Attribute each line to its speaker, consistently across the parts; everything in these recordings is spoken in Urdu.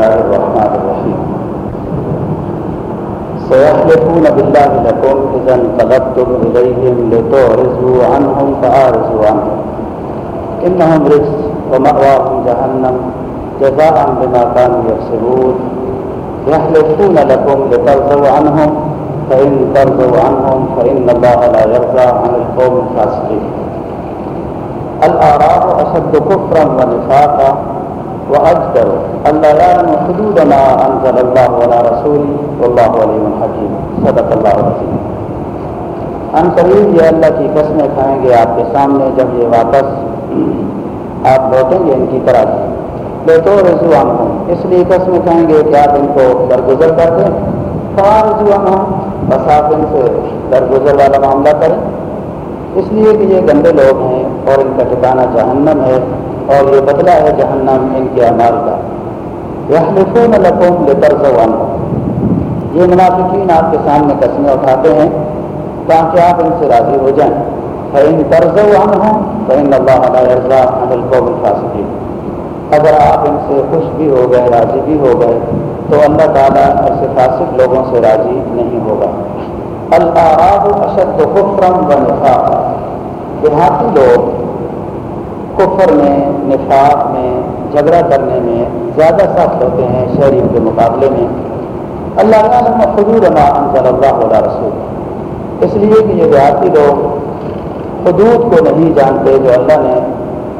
Speaker 1: الله الرحمن الرحيم سيحلفون بالله لكم إذا انقلبتم إليهم لتعرضوا عنهم فأعرضوا عنهم إنهم رجس ومأواهم جهنم جزاء بما كانوا يكسبون يحلفون لكم لترضوا عنهم فإن ترضوا عنهم فإن الله لا يرضى عن القوم الفاسقين الآراب أشد كفرا ونفاقا وأجدر ألا يعلم حدود ما أنزل الله ولا رسوله والله عليم حكيم. صدق الله العظيم. ان قریب یہ اللہ کی قسمیں کھائیں گے آپ کے سامنے جب یہ واپس آپ لوٹیں گے ان کی طرف. بے تو رضوان ہوں اس لیے قسمیں کھائیں گے کہ آپ ان کو درگزر کر دیں. فوار رضوان ہوں بس آپ ان سے درگزر والا معاملہ کریں. اس لیے کہ یہ گندے لوگ ہیں اور ان کا ٹھکانا جہنم ہے. اور یہ بدلہ ہے جہنم ان کے اعمال کا۔ یہ لکھوں لکھوں لے یہ منافقین آپ کے سامنے قسمیں اٹھاتے ہیں تاکہ آپ ان سے راضی ہو جائیں۔ فعین طرز عام ہوں فعین اللہ علیہ رضا القوم الفاصفی اگر آپ ان سے خوش بھی ہو گئے، راضی بھی ہو گئے، تو اللہ تعالیٰ ایسے فاسق لوگوں سے راضی نہیں ہوگا۔ اللہ اشد خفرم و نفاق دیہاتی لوگ کفر میں، نفاق میں، جھگڑا کرنے میں زیادہ سخت ہوتے ہیں شہریوں کے مقابلے میں۔ اللہ تعالیٰ خدور انزل اللہ علیہ رسول اس لیے کہ یہ دیہاتی لوگ حدود کو نہیں جانتے جو اللہ نے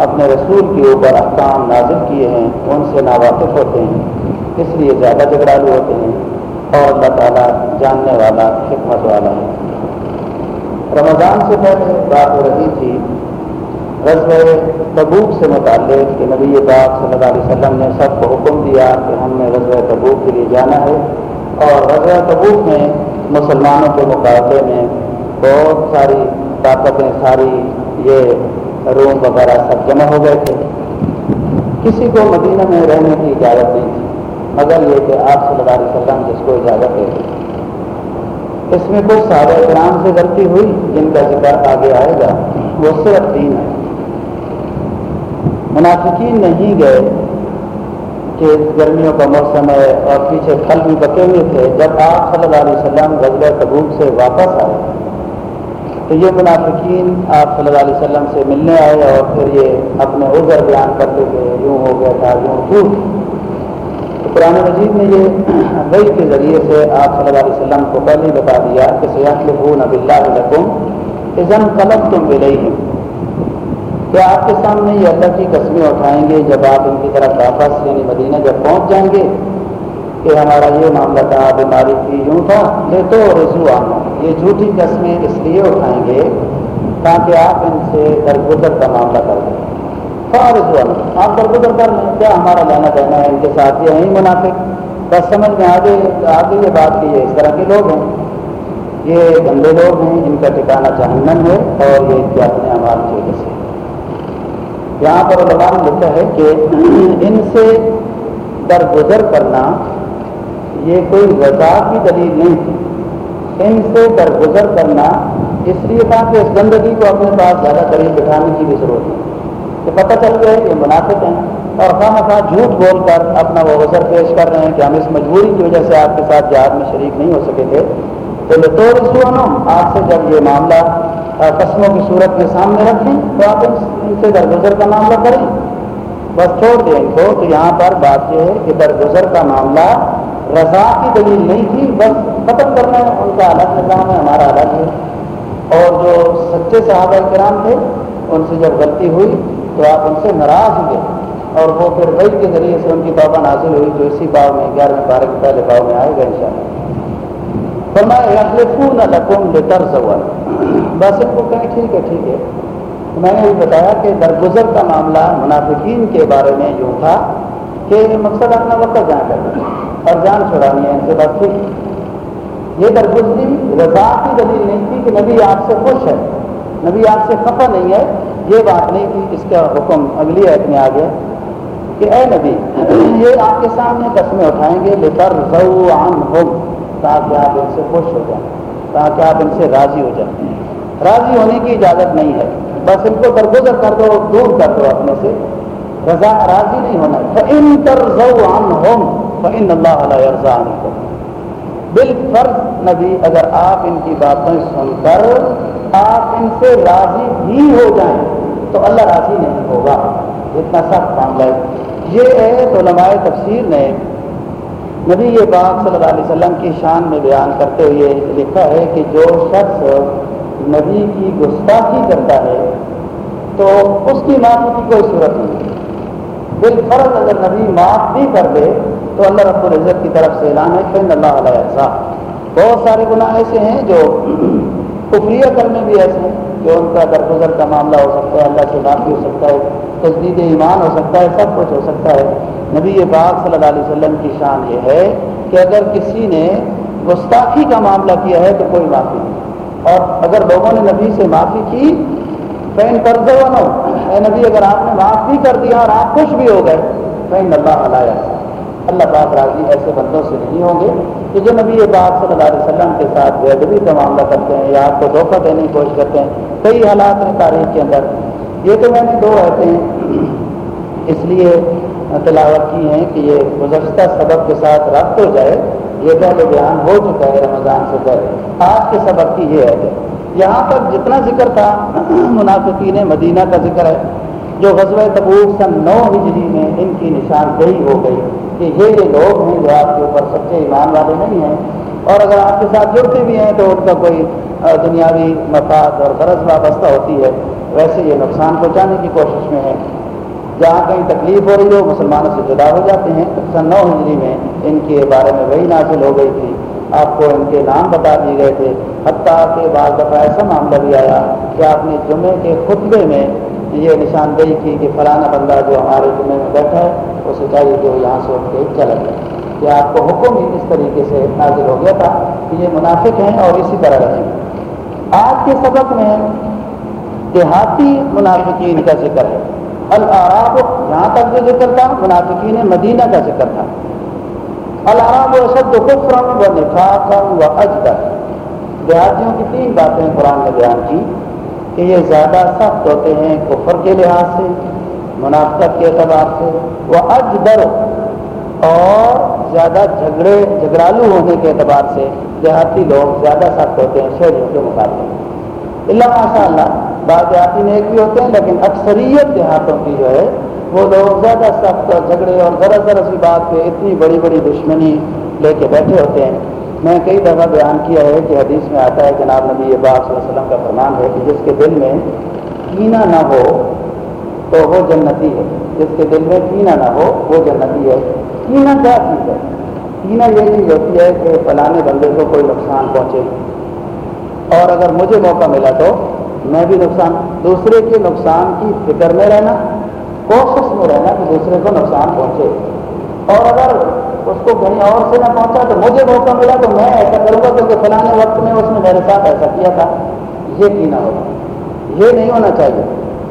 Speaker 1: اپنے رسول کے اوپر احکام نازل کیے ہیں، ان سے ناواقف ہوتے ہیں۔ اس لیے زیادہ جھگڑالو ہوتے ہیں اور اللہ تعالیٰ جاننے والا، حکمت والا ہے۔ رمضان سے پہلے بات ہو رہی تھی۔ رضب تبوک سے متعلق کہ نبی پاک صلی اللہ علیہ وسلم نے سب کو حکم دیا کہ ہم نے رضب تبوک کے لیے جانا ہے۔ اور رضب تبوک میں مسلمانوں کے مقابلے میں بہت ساری طاقتیں، ساری یہ روم وغیرہ سب جمع ہو گئے تھے۔ کسی کو مدینہ میں رہنے کی اجازت نہیں تھی، مگر یہ کہ آپ صلی اللہ علیہ وسلم جس کو اجازت ہے اس میں کچھ سارے کرام سے غلطی ہوئی، جن کا ذکر آگے آئے گا۔ وہ صرف تین ہے منافقین نہیں گئے کہ گرمیوں کا موسم ہے اور پیچھے پھل بھی بکے ہوئے تھے۔ جب آپ صلی اللہ علیہ وسلم غزل تبوک سے واپس آئے، تو یہ منافقین آپ صلی اللہ علیہ وسلم سے ملنے آئے اور پھر یہ اپنے عذر بیان کرتے تھے یوں ہو گیا تھا، یوں جھوٹ قرآن مجید نے یہ وہی کے ذریعے سے آپ صلی اللہ علیہ وسلم کو پہلے بتا دیا کہ سیاح نب اللہ علیکم ازن قلب تم مل رہی کیا آپ کے سامنے یہ اللہ کی قسمیں اٹھائیں گے جب آپ ان کی طرف واپس یعنی مدینہ جب پہنچ جائیں گے کہ ہمارا یہ معاملہ تھا بیماری تھی یوں تھا، یہ تو رضو آنا یہ جھوٹی قسمیں اس لیے اٹھائیں گے تاکہ آپ ان سے درگزر کا معاملہ کر دیں ہاں، آپ درگزر کر لیں۔ کیا ہمارا لینا دینا ہے؟ ان کے ساتھ یہ نہیں منافق۔ بس سمجھ میں آگے آگے یہ بات کی ہے اس طرح کے لوگ ہیں۔ یہ گندے لوگ ہیں، ان کا ٹھکانا جہنم ہے اور یہ کیا اپنے عوام کی وجہ سے یہاں پر علماء نے لکھا ہے کہ ان سے درگزر کرنا یہ کوئی رضا کی دلیل نہیں تھی۔ ان سے درگزر کرنا اس لیے تھا کہ اس گندگی کو اپنے پاس زیادہ قریب بٹھانے کی بھی ضرورت ہے۔ کہ پتہ چل گیا ہے کہ مناسب ہیں اور خواہ خواہ جھوٹ بول کر اپنا وہ وزر پیش کر رہے ہیں کہ ہم اس مجبوری کی وجہ سے آپ کے ساتھ جہاد میں شریک نہیں ہو سکے تھے۔ تو لطور آپ سے جب یہ معاملہ قسموں کی صورت میں سامنے رکھیں، تو آپ ان سے درگزر کا معاملہ کریں۔ بس چھوڑ دیں۔ ان کو تو یہاں پر بات یہ ہے کہ درگزر کا معاملہ رضا کی دلیل نہیں تھی، بس ختم کرنا ہے۔ ان کا الگ نظام ہے، ہمارا الگ ہے۔ اور جو سچے صحابہ کرام تھے، ان سے جب غلطی ہوئی، تو آپ ان سے ناراض ہوئے اور وہ پھر وہی کے ذریعے سے ان کی توبہ نازل ہوئی جو اسی باؤ میں، گیارہویں بارہ کے پہلے باؤ میں آئے گا ان شاء اللہ فرمایا نہ لکم لطر بس ان کو کہیں ٹھیک ہے ٹھیک ہے. میں نے یہ بتایا کہ درگزر کا معاملہ منافقین کے بارے میں یوں تھا کہ مقصد اپنا وقت جان کر اور جان چھڑانی ہے ان سے بات ٹھیک یہ درگزری رضا کی دلیل نہیں تھی کہ نبی آپ سے خوش ہے۔ نبی آپ سے خفا نہیں ہے۔ یہ بات نہیں کہ اس کا حکم اگلی عید میں آ گیا کہ اے نبی، یہ آپ کے سامنے قسمیں اٹھائیں گے لیکر عام ہو تاکہ آپ ان سے خوش ہو جائیں، تاکہ آپ ان سے راضی ہو جائیں۔ راضی ہونے کی اجازت نہیں ہے۔ بس ان کو درگزر کر دو، دور کر دو اپنے سے۔ رضا راضی نہیں ہونا ان تر عام ہوم اللہ علیہ کو نبی، اگر آپ ان کی باتیں سن کر آپ ان سے راضی بھی ہو جائیں، تو اللہ راضی نہیں ہوگا۔ اتنا سخت معاملہ ہے۔ یہ ہے تو علماء تفسیر نے نبی یہ بات صلی اللہ علیہ وسلم کی شان میں بیان کرتے ہوئے لکھا ہے کہ جو شخص نبی کی گستاخی کرتا ہے تو اس کی معافی کی کوئی صورت نہیں بالفرض اگر نبی معاف بھی کر دے تو اللہ رب العزت کی طرف سے اعلان ہے کہ اللہ علیہ بہت سارے گناہ ایسے ہیں جو کفریہ کرنے بھی ایسے ہیں۔ جو ان کا درگزر کا معاملہ ہو سکتا ہے، اللہ سے معافی ہو سکتا ہے، تجدید ایمان ہو سکتا ہے، سب کچھ ہو سکتا ہے۔ نبی پاک صلی اللہ علیہ وسلم کی شان یہ ہے کہ اگر کسی نے گستاخی کا معاملہ کیا ہے تو کوئی معافی نہیں۔ اور اگر لوگوں نے نبی سے معافی کی فین کر دو اے نبی اگر آپ نے معاف بھی کر دیا اور آپ خوش بھی ہو گئے فین اللہ علیہ اللہ پاک راضی ایسے بندوں سے نہیں ہوں گے کہ جو نبی پاک صلی اللہ علیہ وسلم کے ساتھ بے ادبی کا معاملہ کرتے ہیں یا آپ کو دھوکہ دینے کی کوشش کرتے ہیں، کئی حالات ہیں تاریخ کے اندر۔ یہ تو میں نے دو ہیں اس لیے تلاوت کی ہیں کہ یہ گزشتہ سبق کے ساتھ ربط ہو جائے۔ یہ پہلے بیان ہو چکا ہے رمضان سے پہلے۔ آج کے سبق کی یہ ہے یہاں پر جتنا ذکر تھا، منافقین مدینہ کا ذکر ہے، جو غزوہ تبوک سن نو ہجری میں ان کی نشاندہی ہو گئی۔ کہ یہ یہ لوگ ہیں جو آپ کے اوپر سچے ایمان والے نہیں ہیں۔ اور اگر آپ کے ساتھ جڑتے بھی ہیں تو ان کا کوئی دنیاوی مفاد اور غرض وابستہ ہوتی ہے۔ ویسے یہ نقصان پہنچانے کی کوشش میں ہے۔ جہاں کہیں تکلیف ہو رہی ہو، مسلمانوں سے جدا ہو جاتے ہیں۔ سن نو ہجری میں ان کے بارے میں وہی نازل ہو گئی تھی۔ آپ کو ان کے نام بتا دیے گئے تھے۔ حتیٰ کے بعد دفعہ ایسا معاملہ بھی آیا کہ آپ نے جمعے کے خطبے میں یہ نشاندہی کی کہ فلانا بندہ جو ہمارے جمعے میں بیٹھا ہے اسے چاہیے کہ وہ یہاں سے اٹھ کے چلا جائے کہ آپ کو حکم ہی اس طریقے سے نازل ہو گیا تھا کہ یہ منافق ہیں اور اسی طرح رہیں۔ آج کے سبق میں دیہاتی منافقین کا ذکر ہے۔ العراب، یہاں تک جو ذکر تھا، منافقین مدینہ کا ذکر تھا۔ العراب اشد کفرم و نفاقم و اجدر دیہاتیوں کی تین باتیں قرآن نے بیان کی۔ کہ یہ زیادہ سخت ہوتے ہیں کفر کے لحاظ سے، منافقت کے اعتبار سے، وہ اجدر اور زیادہ جھگڑے، جھگڑالو ہونے کے اعتبار سے دیہاتی لوگ زیادہ سخت ہوتے ہیں شہریوں کے مقابلے اللہ ماشاء اللہ بعض دیہاتی نیک بھی ہوتے ہیں، لیکن اکثریت دیہاتوں کی جو ہے، وہ لوگ زیادہ سخت اور جھگڑے اور ذرا ذرا سی بات پہ اتنی بڑی بڑی دشمنی لے کے بیٹھے ہوتے ہیں۔ میں کئی دفعہ بیان کیا ہے کہ حدیث میں آتا ہے جناب نبی یہ صلی اللہ علیہ وسلم کا فرمان ہے کہ جس کے دل میں کینا نہ ہو تو وہ جنتی ہے۔ جس کے دل میں کینا نہ ہو وہ جنتی ہے۔ کینا کیا چیز ہے؟ کینا یہ چیز ہوتی ہے کہ فلانے بندے کو کوئی نقصان پہنچے۔ اور اگر مجھے موقع ملا تو میں بھی نقصان، دوسرے کے نقصان کی فکر میں رہنا، کوشش میں رہنا کہ دوسرے کو نقصان پہنچے۔ اور اگر اس کو کہیں اور سے نہ پہنچا تو مجھے موقع ملا تو میں ایسا کروں گا کیونکہ فلانے وقت میں اس نے میرے ساتھ ایسا کیا تھا۔ یہ کی نہ ہوگا یہ نہیں ہونا چاہیے۔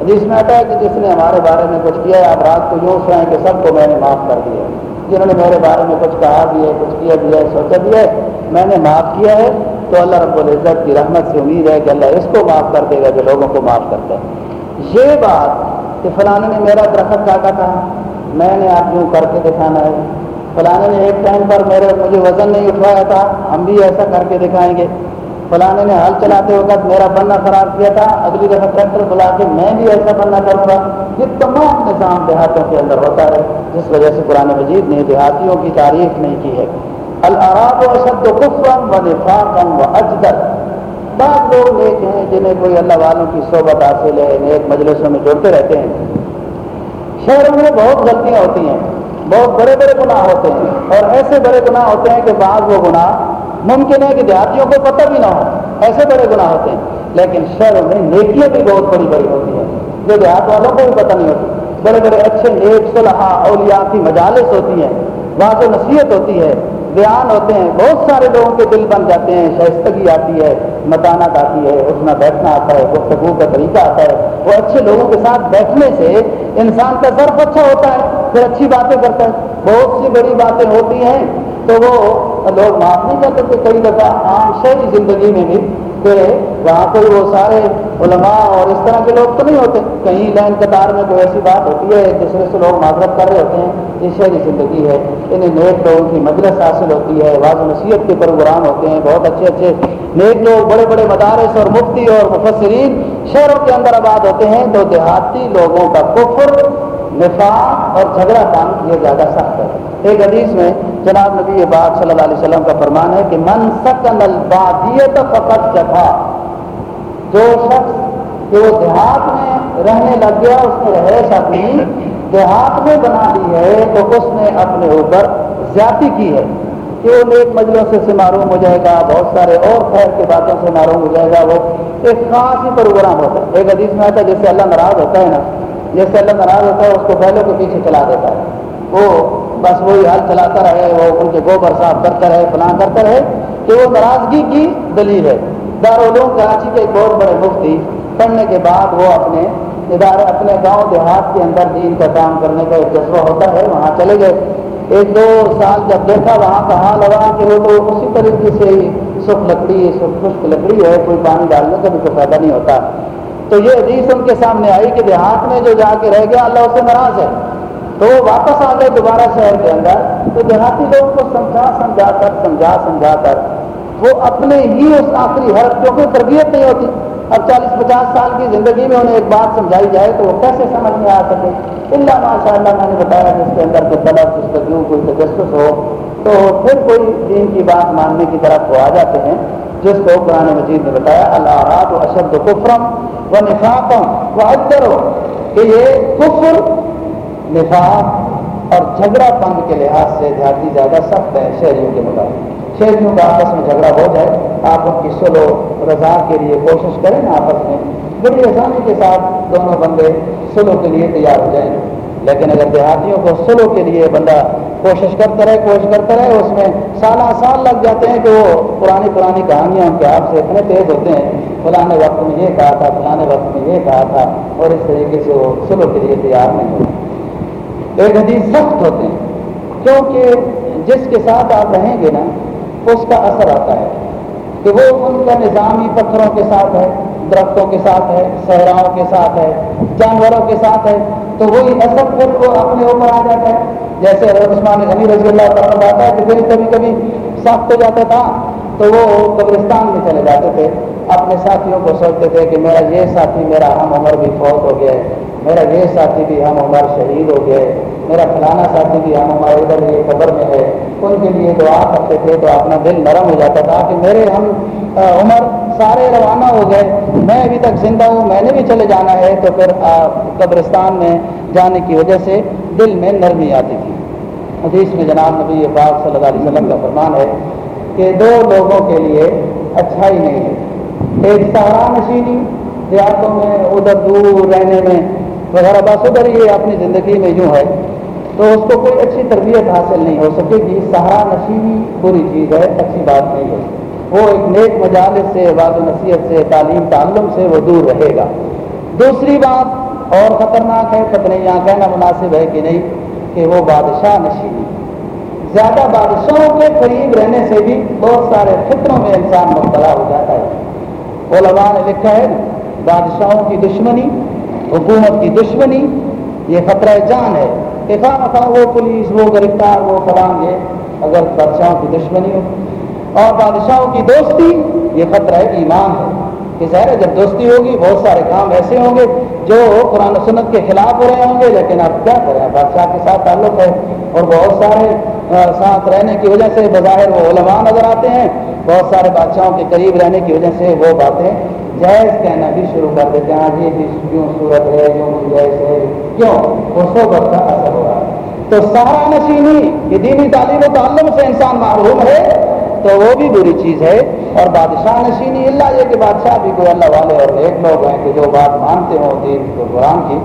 Speaker 1: حدیث میں آتا ہے کہ جس نے ہمارے بارے میں کچھ کیا ہے، آپ رات کو یوں سوئیں کہ سب کو میں نے معاف کر دیا۔ جنہوں نے میرے بارے میں کچھ کہا بھی ہے، کچھ کیا بھی ہے، سوچا بھی ہے، میں نے معاف کیا ہے۔ تو اللہ رب العزت کی رحمت سے امید ہے کہ اللہ اس کو معاف کر دے گا جو لوگوں کو معاف کرتا ہے۔ یہ بات کہ فلانے نے میرا درخت کاٹا تھا، میں نے آپ یوں کر کے دکھانا ہے۔ فلانے نے ایک ٹائم پر میرے مجھے وزن نہیں اٹھوایا تھا، ہم بھی ایسا کر کے دکھائیں گے۔ فلانے نے ہل چلاتے وقت میرا بننا خراب کیا تھا، اگلی دفعہ ٹریکٹر بلا کے میں بھی ایسا بننا کروں گا۔ یہ تمام نظام دیہاتوں کے اندر ہوتا ہے، جس وجہ سے قرآن مجید نے دیہاتیوں کی تعریف نہیں کی ہے۔ العراب و اشد کفرم و نفاقم و اجدر بعض لوگ نیک ہیں جنہیں کوئی اللہ والوں کی صحبت حاصل ہے، نیک مجلسوں میں جڑتے رہتے ہیں۔ شہروں میں بہت غلطیاں ہوتی ہیں۔ بہت بڑے بڑے گناہ ہوتے ہیں۔ اور ایسے بڑے گناہ ہوتے ہیں کہ بعض وہ گناہ ممکن ہے کہ دیہاتیوں کو پتہ بھی نہ ہو۔ ایسے بڑے گناہ ہوتے ہیں۔ لیکن شہروں میں نیکیاں بھی بہت بڑی بڑی ہوتی ہیں۔ جو دیہات والوں کو بھی پتہ نہیں ہوتی۔ بڑے بڑے اچھے نیک صلاح اولیاء کی مجالس ہوتی ہیں۔ وہاں سے نصیحت ہوتی ہے۔ بیان ہوتے ہیں۔ بہت سارے لوگوں کے دل بن جاتے ہیں، شائستگی آتی ہے، متانت آتی ہے اٹھنا بیٹھنا آتا ہے، گفتگو کا طریقہ آتا ہے۔ وہ اچھے لوگوں کے ساتھ بیٹھنے سے انسان کا ظرف اچھا ہوتا ہے، پھر اچھی باتیں کرتا ہے۔ بہت سی بڑی باتیں ہوتی ہیں تو وہ لوگ معاف نہیں کرتے کئی دفعہ عام شہری زندگی میں بھی کہ وہاں کوئی وہ سارے علماء اور اس طرح کے لوگ تو نہیں ہوتے۔ کہیں لائن قطار میں کوئی ایسی بات ہوتی ہے، ایک دوسرے سے لوگ معذرت کر رہے ہوتے ہیں۔ یہ شہری زندگی ہے۔ انہیں نیک لوگوں کی مجلس حاصل ہوتی ہے، واضح نصیحت کے پروگرام ہوتے ہیں۔ بہت اچھے اچھے نیک لوگ، بڑے بڑے مدارس اور مفتی اور مفسرین شہروں کے اندر آباد ہوتے ہیں۔ تو دیہاتی لوگوں کا کفر، نفاق اور جھگڑا کام یہ زیادہ سخت ہے۔ ایک حدیث میں جناب نبی بات صلی اللہ علیہ وسلم کا فرمان ہے کہ من سکن البادیت فقط جفا جو شخص کہ وہ دیہات میں رہنے لگ گیا، اس نے رہائش اپنی، دیہات میں بنا لی ہے، تو اس نے اپنے اوپر زیادتی کی ہے۔ کہ وہ نیک مجلوں سے معروم ہو جائے گا، بہت سارے اور خیر کی باتوں سے معروم ہو جائے گا۔ وہ ایک خاص ہی پروگرام ہوتا ہے۔ ایک حدیث میں آتا ہے، جیسے اللہ ناراض ہوتا ہے نا، جیسے اللہ ناراض ہوتا ہے، اس کو پہلے کے پیچھے چلا دیتا ہے۔ وہ بس وہی حل چلاتا رہے، وہ ان کے گوبر صاف کرتا رہے، فلاں کرتا رہے کہ وہ ناراضگی کی دلیل ہے۔ دارالعلوم کراچی کے ایک بہت بڑے مفتی پڑھنے کے بعد وہ اپنے ادارے، اپنے گاؤں دیہات کے اندر دین کا کام کرنے کا ایک جذبہ ہوتا ہے، وہاں چلے گئے۔ ایک دو سال جب دیکھا، وہاں کا حال ہوا کہ وہ تو اسی طریقے سے سکھ لکڑی، سکھ خشک لکڑی ہے، کوئی پانی ڈالنے کا بھی کوئی فائدہ نہیں ہوتا۔ تو یہ حدیث ان کے سامنے آئی کہ دیہات میں جو جا کے رہ گیا، اللہ اسے ناراض ہے۔ تو وہ واپس آ گئے دوبارہ شہر کے اندر، تو دیہاتی لوگوں کو سمجھا سمجھا کر، سمجھا سمجھا کر، وہ اپنے ہی اس آخری حرف کیونکہ تربیت نہیں ہوتی، اب چالیس پچاس سال کی زندگی میں انہیں ایک بات سمجھائی جائے تو وہ کیسے سمجھ میں آ سکے؟ اللہ ماشاء اللہ میں نے بتایا جس کے اندر کوئی طلب، اس کا کیوں کوئی تجسس ہو، تو پھر کوئی دین کی بات ماننے کی طرف وہ آ جاتے ہیں، جس کو قرآن مجید نے بتایا اللہ و اشد کفرم و نفاقم و ادر ہو کہ یہ کفر نفاق اور جھگڑا پن کے لحاظ سے دیہاتی زیادہ سخت ہے شہریوں کے مطابق۔ شہریوں کا آپس میں جھگڑا ہو جائے، آپ ان کی سلو رضا کے لیے کوشش کریں نا آپس میں بڑی آسانی کے ساتھ دونوں بندے سلو کے لیے تیار ہو جائیں۔ لیکن اگر دیہاتیوں کو سلو کے لیے بندہ کوشش کرتا رہے، کوشش کرتا رہے، اس میں سالہ سال لگ جاتے ہیں کہ وہ پرانی پرانی کہانیاں ان کے آپ سے اتنے تیز ہوتے ہیں۔ فلانے وقت میں یہ کہا تھا، فلانے وقت میں یہ کہا تھا اور اس طریقے سے وہ سلو کے لیے تیار نہیں ہوتے۔ ایک حدیث سخت ہوتے ہیں کیونکہ جس کے ساتھ آپ رہیں گے نا، اس کا اثر آتا ہے کہ وہ ان کا نظام ہی پتھروں کے ساتھ ہے، درختوں کے ساتھ ہے، صحراؤں کے ساتھ ہے، جانوروں کے ساتھ ہے، تو وہی اثر پھر وہ اپنے اوپر آ جاتا ہے۔ جیسے عثمان غنی رضی اللہ تعالیٰ آتا ہے کہ پھر کبھی کبھی سخت ہو جاتا تھا، تو وہ قبرستان میں چلے جاتے تھے۔ اپنے ساتھیوں کو سوچتے تھے کہ میرا یہ ساتھی، میرا ہم عمر بھی فوت ہو گیا ہے میرا یہ ساتھی بھی ہم عمر شہید ہو گئے۔ میرا فلانا ساتھی بھی ہم ہمارے ادھر یہ قبر میں ہے، ان کے لیے دعا کرتے تھے تو اپنا دل نرم ہو جاتا تھا کہ میرے ہم عمر سارے روانہ ہو گئے، میں ابھی تک زندہ ہوں، میں نے بھی چلے جانا ہے، تو پھر قبرستان میں جانے کی وجہ سے دل میں نرمی آتی تھی۔ حدیث میں جناب نبی پاک صلی اللہ علیہ وسلم کا فرمان ہے کہ دو لوگوں کے لیے اچھائی نہیں ہے۔ ایک سہارا نشینی دیہاتوں میں، ادھر دور رہنے میں وغیرہ بس ادھر یہ اپنی زندگی میں یوں ہے، تو اس کو کوئی اچھی تربیت حاصل نہیں ہو سکے گی۔ سہارا نشینی بری چیز ہے، اچھی بات نہیں ہے۔ وہ ایک نیک مجالس سے و نصیحت سے، تعلیم، تعلم سے وہ دور رہے گا۔ دوسری بات اور خطرناک ہے، پتہ نہیں یہاں کہنا مناسب ہے کہ نہیں، کہ وہ بادشاہ نشینی زیادہ بادشاہوں کے قریب رہنے سے بھی بہت سارے فطروں میں انسان مبتلا ہو جاتا ہے۔ علماء نے لکھا ہے، بادشاہوں کی دشمنی حکومت کی دشمنی، یہ خطرہ جان ہے کہ خواہ وہ پولیس، وہ گرفتار، وہ فلان یہ اگر بادشاہوں کی دشمنی ہو۔ اور بادشاہوں کی دوستی، یہ خطرہ ایمان ہے۔ کہ ظاہر جب دوستی ہوگی، بہت سارے کام ایسے ہوں گے جو قرآن و سنت کے خلاف ہو رہے ہوں گے، لیکن آپ کیا کریں؟ بادشاہ کے ساتھ تعلق ہے اور بہت سارے ساتھ رہنے کی وجہ سے بظاہر وہ علماء نظر آتے ہیں۔ بہت سارے بادشاہوں کے قریب رہنے کی وجہ سے وہ باتیں جائز کہنا بھی شروع کر دیتے ہیں۔ آج یہ کیوں صورت ہے کیوں گنجائش ہے۔ کیوں؟ وہ صحبت کا اثر ہو رہا ہے۔ تو سہارا نشینی یہ دینی تعلیم و تعلم سے انسان معروم ہے، تو وہ بھی بری چیز ہے۔ اور بادشاہ نشینی اللہ یہ کہ بادشاہ بھی کوئی اللہ والے اور ایک لوگ ہیں کہ جو بات مانتے ہوں دین کو قرآن کی۔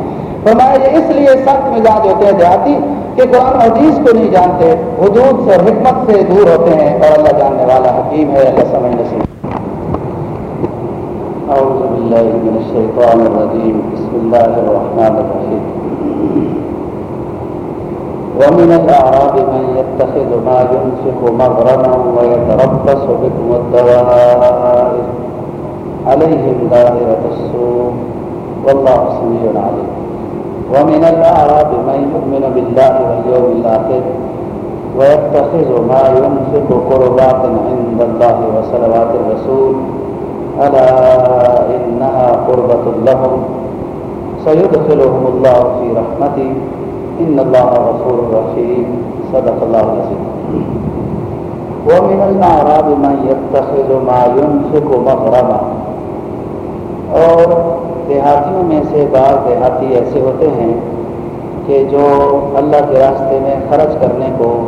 Speaker 1: فرمایا یہ اس لیے سخت مزاج ہوتے ہیں دیہاتی کہ قرآن حدیث کو نہیں جانتے۔ حدود سے اور حکمت سے دور ہوتے ہیں اور اللہ جاننے والا حکیم ہے، اللہ سمجھ نصیب أعوذ بالله من الشيطان الرجيم. بسم الله الرحمن الرحيم. ومن الأعراب من يتخذ ما ينفق مغرما ويتربص بكم الدوائر. عليهم دائرة السوء. والله سميع عليم. ومن الأعراب من يؤمن بالله واليوم الآخر ويتخذ ما ينفق قربات عند الله وصلوات الرسول ألا إنها قربة لهم. سيدخلهم الله في رحمته. إن الله غفور رحيم. صدق الله العظيم. ومن الأعراب من يتخذ ما ينفق مغرما. اور دیہاتیوں میں سے بعض دیہاتی ایسے ہوتے ہیں کہ جو اللہ کے راستے میں خرچ کرنے کو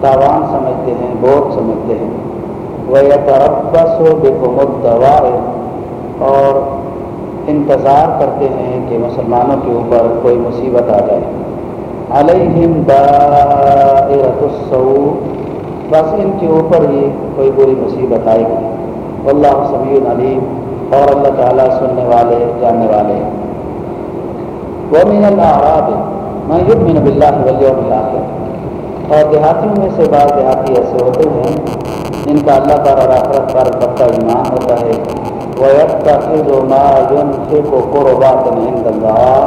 Speaker 1: تاوان سمجھتے ہیں بوجھ سمجھتے ہیں۔ وہ یا تربس و اور انتظار کرتے ہیں کہ مسلمانوں کے اوپر کوئی مصیبت آ جائے۔ علیہم دائرۃ السوء، بس ان کے اوپر ہی کوئی بری مصیبت آئے گی۔ اللہ سمیع علیم اور اللہ تعالیٰ سننے والے، جاننے والے۔ ومن الاعراب من یؤمن باللہ والیوم الاخر اور دیہاتیوں میں سے بعض دیہاتی ایسے ہوتے ہیں جن کا اللہ پر اور آخرت پر پکا ایمان ہوتا ہے۔ وَيَتَّخِذُ مَا يُنْفِقُ قُرُبَاتٍ عِنْدَ اللَّهِ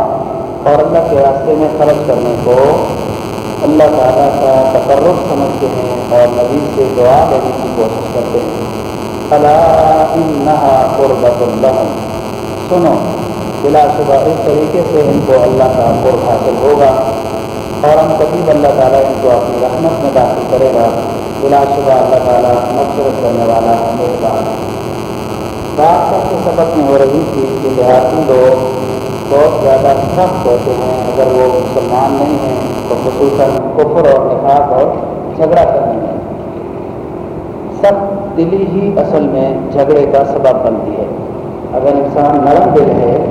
Speaker 1: اور اللہ کے راستے میں خرچ کرنے کو اللہ تعالیٰ کا تقرب سمجھتے ہیں اور نبی سے دعا دینے کی کوشش کرتے ہیں۔ اللہ انہا قربت اللہ سنو، بلا شبہ اس طریقے سے ان کو اللہ کا قرب حاصل ہوگا اور ہم قریب اللہ تعالیٰ ان کو اپنی رحمت میں داخل کرے گا۔ بلا شبہ اللہ تعالیٰ مقصرت کرنے والا میرے بات سب کے سبق میں ہو رہی تھی کہ دیہاتی لوگ بہت زیادہ سخت ہوتے ہیں۔ اگر وہ مسلمان نہیں ہیں، تو خصوصاً کفر اور نفاق اور جھگڑا کرنے میں۔ سب دلی ہی اصل میں جھگڑے کا سبب بنتی ہے۔ اگر انسان نرم دل ہے،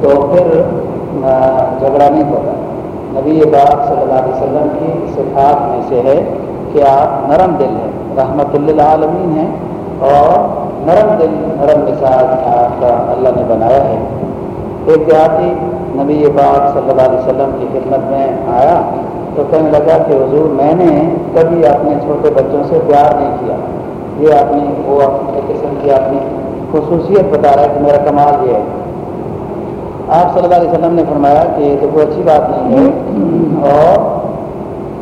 Speaker 1: تو پھر جھگڑا نہیں ہوتا نبی بات صلی اللہ علیہ وسلم کی صفات میں سے ہے کہ آپ نرم دل ہیں رحمت اللہ عالمین ہیں اور نرم دل، نرم مزاج آپ کا اللہ نے بنایا ہے۔ ایک دیہاتی نبی پاک صلی اللہ علیہ وسلم کی خدمت میں آیا تو کہنے لگا کہ حضور، میں نے کبھی اپنے چھوٹے بچوں سے پیار نہیں کیا۔ یہ اپنی، وہ اپنی قسم کی اپنی خصوصیت بتا رہا ہے کہ میرا کمال یہ ہے۔ آپ صلی اللہ علیہ وسلم نے فرمایا کہ یہ تو کوئی اچھی بات نہیں ہے اور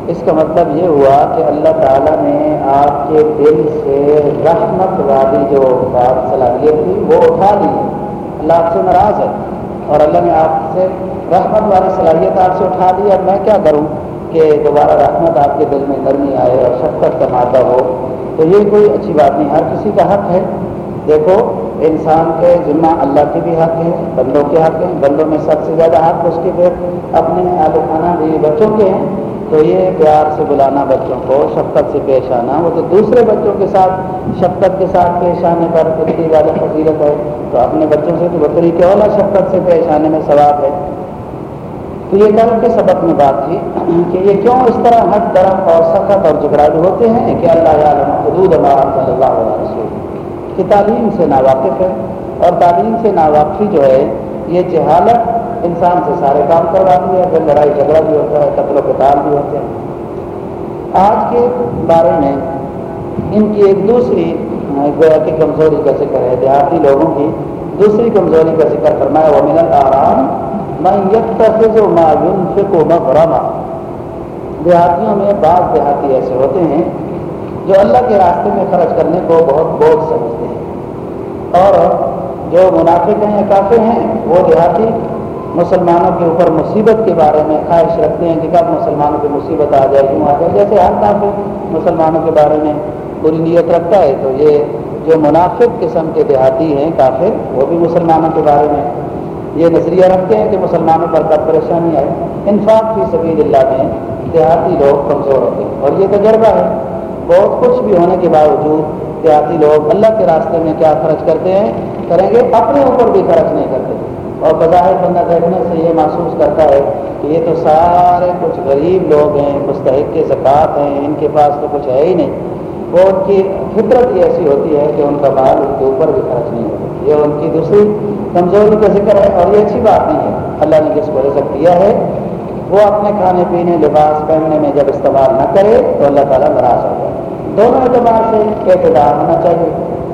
Speaker 1: اس کا مطلب یہ ہوا کہ اللہ تعالیٰ نے آپ کے دل سے رحمت والی جو بات صلاحیت تھی وہ اٹھا لی۔ اللہ آپ سے ناراض ہے۔ اور اللہ نے آپ سے رحمت والی صلاحیت آپ سے اٹھا دی۔ اب میں کیا کروں کہ دوبارہ رحمت آپ کے دل میں نرمی آئے اور شفقت کا مادہ ہو؟ تو یہ کوئی اچھی بات نہیں، ہر کسی کا حق ہے۔ دیکھو، انسان کے ذمہ اللہ کے بھی حق ہیں، بندوں کے حق ہیں۔ بندوں میں سب سے زیادہ حق اس کے پھر اپنے آلو خانہ بھی بچوں کے ہیں۔ تو یہ پیار سے بلانا بچوں کو، شفقت سے پیش آنا، وہ تو دوسرے بچوں کے ساتھ شفقت کے ساتھ پیش آنے پر اتنی زیادہ فضیلت ہے۔ تو اپنے بچوں سے تو بکری کے اولا شفقت سے پیش آنے میں ثواب ہے۔ تو یہ کل کے سبق میں بات تھی کہ یہ کیوں اس طرح ہر طرح اور سخت اور جگڑالو ہوتے ہیں کہ اللہ عالم حدود اللہ صلی اللہ علیہ وسلم کی تعلیم سے ناواقف ہے اور تعلیم سے ناواقفی جو ہے، یہ جہالت انسان سے سارے کام کرواتی ہے، پھر لڑائی جھگڑا بھی ہوتا ہے، قتل و قتال بھی ہوتے ہیں۔ آج کے بارے میں ان کی ایک دوسری، گویا کی کمزوری کا ذکر ہے، دیہاتی لوگوں کی دوسری کمزوری کا ذکر کرنا ہے وہ ملن آرام میں یکتخذ ما ينفق مغرما۔ دیہاتیوں میں بعض دیہاتی ایسے ہوتے ہیں جو اللہ کے راستے میں خرچ کرنے کو بہت بوجھ سمجھتے ہیں۔ اور جو منافق ہیں یا کافر ہیں، وہ دیہاتی مسلمانوں کے اوپر مصیبت کے بارے میں خواہش رکھتے ہیں کہ کب مسلمانوں کی مصیبت آ جائے کیوں آ جائے جیسے ہر کافر مسلمانوں کے بارے میں بری نیت رکھتا ہے۔ تو یہ جو منافق قسم کے دیہاتی ہیں، کافر، وہ بھی مسلمانوں کے بارے میں یہ نظریہ رکھتے ہیں کہ مسلمانوں پر کب پریشانی آئے۔ انفاق کی سبیل اللہ میں دیہاتی لوگ کمزور ہوتے ہیں۔ اور یہ تجربہ ہے۔ بہت کچھ بھی ہونے کے باوجود دیہاتی لوگ اللہ کے راستے میں کیا خرچ کرتے ہیں؟ کریں گے، اپنے اوپر بھی خرچ نہیں کرتے۔ اور بظاہر بندہ دیکھنے سے یہ محسوس کرتا ہے کہ یہ تو سارے کچھ غریب لوگ ہیں، مستحق کے زکوٰۃ ہیں، ان کے پاس تو کچھ ہے ہی نہیں۔ وہ ان کی فطرت ہی ایسی ہوتی ہے کہ ان کا مال ان کے اوپر بھی خرچ نہیں ہوتا۔ یہ ان کی دوسری کمزوری کا ذکر ہے اور یہ اچھی بات نہیں ہے۔ اللہ نے جس کو رزق دیا ہے، وہ اپنے کھانے پینے، لباس پہننے میں جب استعمال نہ کرے تو اللہ تعالیٰ ناراض ہو جائے۔ دونوں اعتبار سے اعتدار ہونا چاہیے۔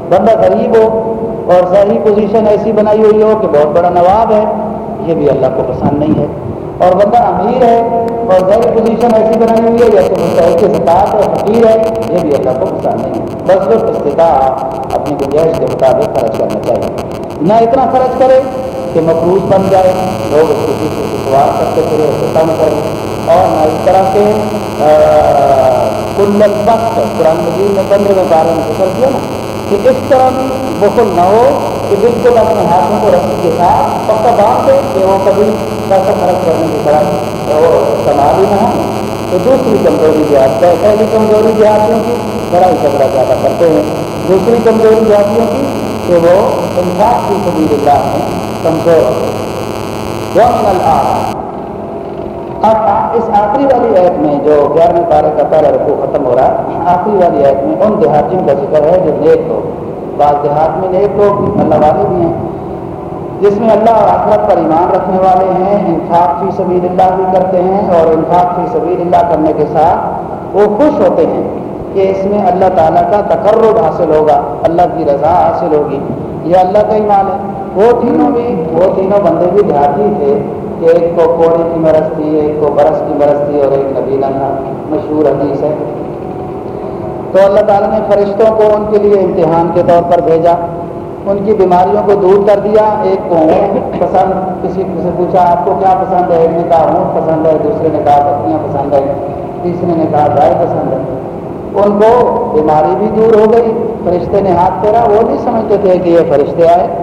Speaker 1: بندہ غریب ہو اور صحیح پوزیشن ایسی بنائی ہوئی ہو کہ بہت بڑا نواب ہے، یہ بھی اللہ کو پسند نہیں ہے۔ اور بندہ امیر ہے اور ظاہر پوزیشن ایسی بنائی ہوئی ہے جیسے مستحق کے ساتھ اور فقیر ہے، یہ بھی اللہ کو پسند نہیں ہے۔ بس لوگ استطاعت اپنی گنجائش کے مطابق خرچ کرنا چاہیے۔ نہ اتنا خرچ کرے کہ مقروض بن جائے، لوگ اس کو پیچھے سے سوار کرتے پھرے اسے کم کریں۔ اور نہ اس طرح سے کل وقت، قرآن مجید نے پندرہ میں بارہ میں ذکر کیا نا۔ کہ اس طرح بھی بخل نہ ہو کہ بالکل اپنے ہاتھوں کو رسی کے ساتھ پکا باندھ دے کہ وہ کبھی پیسہ خرچ کرنے کی طرح وہ سنبھال ہی نہ ہو۔ تو دوسری کمزوری دیہات ہے۔ پہلی کمزوری دیہاتیوں کی بڑا ہی جھگڑا زیادہ کرتے ہیں۔ دوسری کمزوری دیہاتیوں کی کہ وہ انصاف کی سبھی اللہ میں کمزور ہوتے ہیں وہ اب اس آخری والی ایپ میں جو گیارہویں پارے کا پہلا رقو ختم ہو رہا ہے آخری والی ایپ میں ان دیہاتیوں کا ذکر ہے جو نیک ہو۔ بعض دیہات میں نیک لوگ اللہ والے بھی ہیں۔ جس میں اللہ اور آخرت پر ایمان رکھنے والے ہیں، انفاق فی سبیل اللہ بھی کرتے ہیں اور انفاق فی سبیل اللہ کرنے کے ساتھ وہ خوش ہوتے ہیں کہ اس میں اللہ تعالیٰ کا تقرب حاصل ہوگا، اللہ کی رضا حاصل ہوگی۔ یہ اللہ کا ایمان ہے۔ وہ تینوں بھی، وہ تینوں بندے بھی دیہاتی تھے۔ کہ ایک کو کوڑے کی مرض تھی، ایک کو برس کی مرض تھی اور ایک نبینا تھا مشہور حدیث ہے۔ تو اللہ تعالیٰ نے فرشتوں کو ان کے لیے امتحان کے طور پر بھیجا۔ ان کی بیماریوں کو دور کر دیا۔ ایک کو اونٹ پسند، کسی سے پوچھا، آپ کو کیا پسند ہے؟ ایک نے کہا اونٹ پسند ہے۔ دوسرے نے کہا پتیاں پسند ہے تیسرے نے کہا، گائے پسند ہے ان کو بیماری بھی دور ہو گئی۔ فرشتے نے ہاتھ پھیرا۔ وہ نہیں سمجھتے تھے کہ یہ فرشتے آئے۔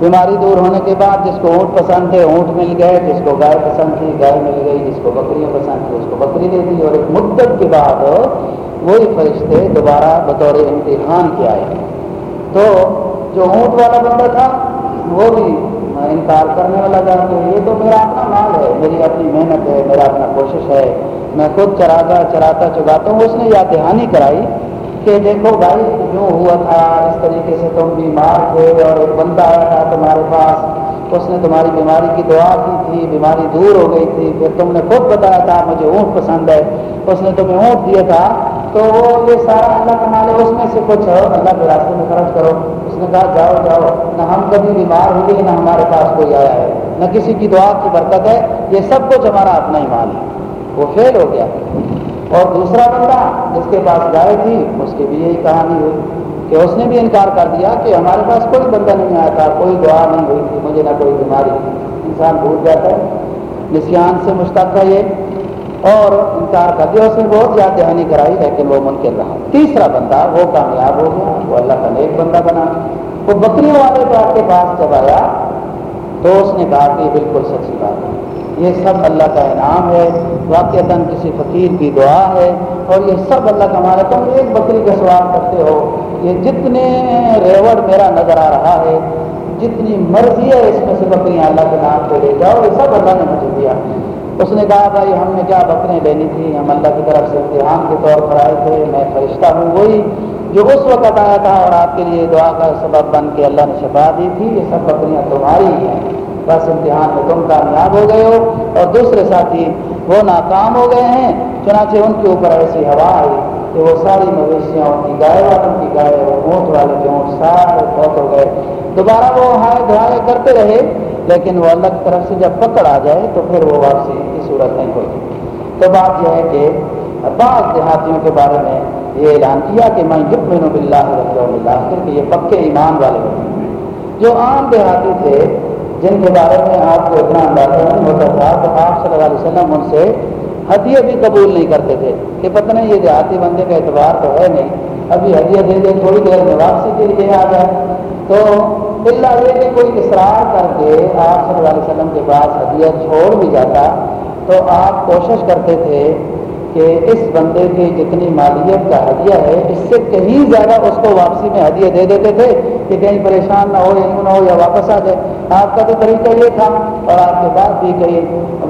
Speaker 1: بیماری دور ہونے کے بعد جس کو اونٹ پسند تھے، اونٹ مل گئے، جس کو گائے پسند تھی، گائے مل گئی، جس کو بکریاں پسند تھی اس کو بکری دے دی اور ایک مدت کے بعد وہی فرشتے دوبارہ بطور امتحان کے آئے۔ تو جو اونٹ والا بندہ تھا، وہ بھی انکار کرنے والا تھا کہ یہ تو میرا اپنا مال ہے، میری اپنی محنت ہے، میرا اپنا کوشش ہے، میں خود چراتا چراتا چگاتا ہوں، اس نے یاد دہانی کرائی۔ کہ دیکھو بھائی یوں ہوا تھا، اس طریقے سے تم بیمار تھے اور ایک بندہ آیا تھا تمہارے پاس، اس نے تمہاری بیماری کی دعا کی تھی، بیماری دور ہو گئی تھی، پھر تم نے خود بتایا تھا، مجھے اونٹ پسند ہے، اس نے تمہیں اونٹ دیا تھا، تو وہ یہ سارا اللہ کا مال ہے اس میں سے کچھ اللہ کے راستے میں خرچ کرو۔ اس نے کہا، جاؤ جاؤ، نہ ہم کبھی بیمار ہوئے نہ ہمارے پاس کوئی آیا ہے، نہ کسی کی دعا کی برکت ہے، یہ سب کچھ ہمارا اپنا ہی مال ہے۔ وہ فیل ہو گیا۔ اور دوسرا بندہ جس کے پاس گائے تھی اس کی بھی یہی کہانی ہوئی کہ اس نے بھی انکار کر دیا کہ ہمارے پاس کوئی بندہ نہیں آیا تھا، کوئی دعا نہیں ہوئی تھی، مجھے نہ کوئی بیماری انسان بھول جاتا ہے۔ نسیان سے مشتق ہے یہ۔ اور انکار کر دیا، اس نے بہت یاد دہانی کرائی، لیکن وہ منکر رہا۔ تیسرا بندہ وہ کامیاب ہو گیا، وہ اللہ کا نیک بندہ بنا۔ وہ بکریوں والے تو آپ کے پاس جب آیا تو اس نے کہا کہ بالکل سچی بات ہے۔ یہ سب اللہ کا انعام ہے واقع کسی فقیر کی دعا ہے اور یہ سب اللہ کا مانا تم ایک بکری کا سوال کرتے ہو۔ یہ جتنے ریوڑ میرا نظر آ رہا ہے، جتنی مرضی ہے اس میں سے بکریاں اللہ کے نام پہ لے جاؤ، یہ سب اللہ نے مجھے دیا۔ اس نے کہا، بھائی، ہم نے کیا بکریاں لینی تھی ہم اللہ کی طرف سے امتحان کے طور پر آئے تھے، میں فرشتہ ہوں وہی جو اس وقت آیا تھا اور آپ کے لیے دعا کا سبب بن کے اللہ نے شفا دی تھی۔ یہ سب بکریاں تمہاری ہیں۔ بس امتحان میں تم کامیاب ہو گئے ہو اور دوسرے ساتھی وہ ناکام ہو گئے ہیں، چنانچہ ان کے اوپر ایسی ہوا آئی کہ وہ ساری مویشیاں ان کی گائے والوں کی گائے وہ اونٹ والے جو اونٹ سارے بہت ہو گئے۔ دوبارہ وہ ہائے دعائیں کرتے رہے، لیکن وہ اللہ کی طرف سے جب پکڑ آ جائے تو پھر وہ واپسی کی صورت نہیں ہوتی تو بات یہ ہے کہ بعض دیہاتیوں کے بارے میں یہ اعلان کیا کہ میں یق مین بلّہ اللہ کہ یہ پکے ایمان والے ہوتے ہیں۔ جو عام دیہاتی تھے جن کے بارے میں آپ کو اتنا اندازہ نہیں ہوتا تھا تو آپ صلی اللہ علیہ وسلم ان سے ہدیہ بھی قبول نہیں کرتے تھے کہ پتہ نہیں یہ دیہاتی بندے کا اعتبار تو ہے نہیں، ابھی ہدیہ دے دے، تھوڑی دیر میں واپسی کے لیے آ جائے۔ تو اللہ یہ کہ کوئی اصرار کر کے آپ صلی اللہ علیہ وسلم کے پاس ہدیہ چھوڑ بھی جاتا، تو آپ کوشش کرتے تھے کہ اس بندے کی جتنی مالیت کا ہدیہ ہے، اس سے کہیں زیادہ اس کو واپسی میں ہدیہ دے دیتے تھے کہ کہیں پریشان نہ ہو یا یوں نہ ہو یا واپس آ جائے۔ آپ کا تو طریقہ یہ تھا اور آپ کے بعد بھی کئی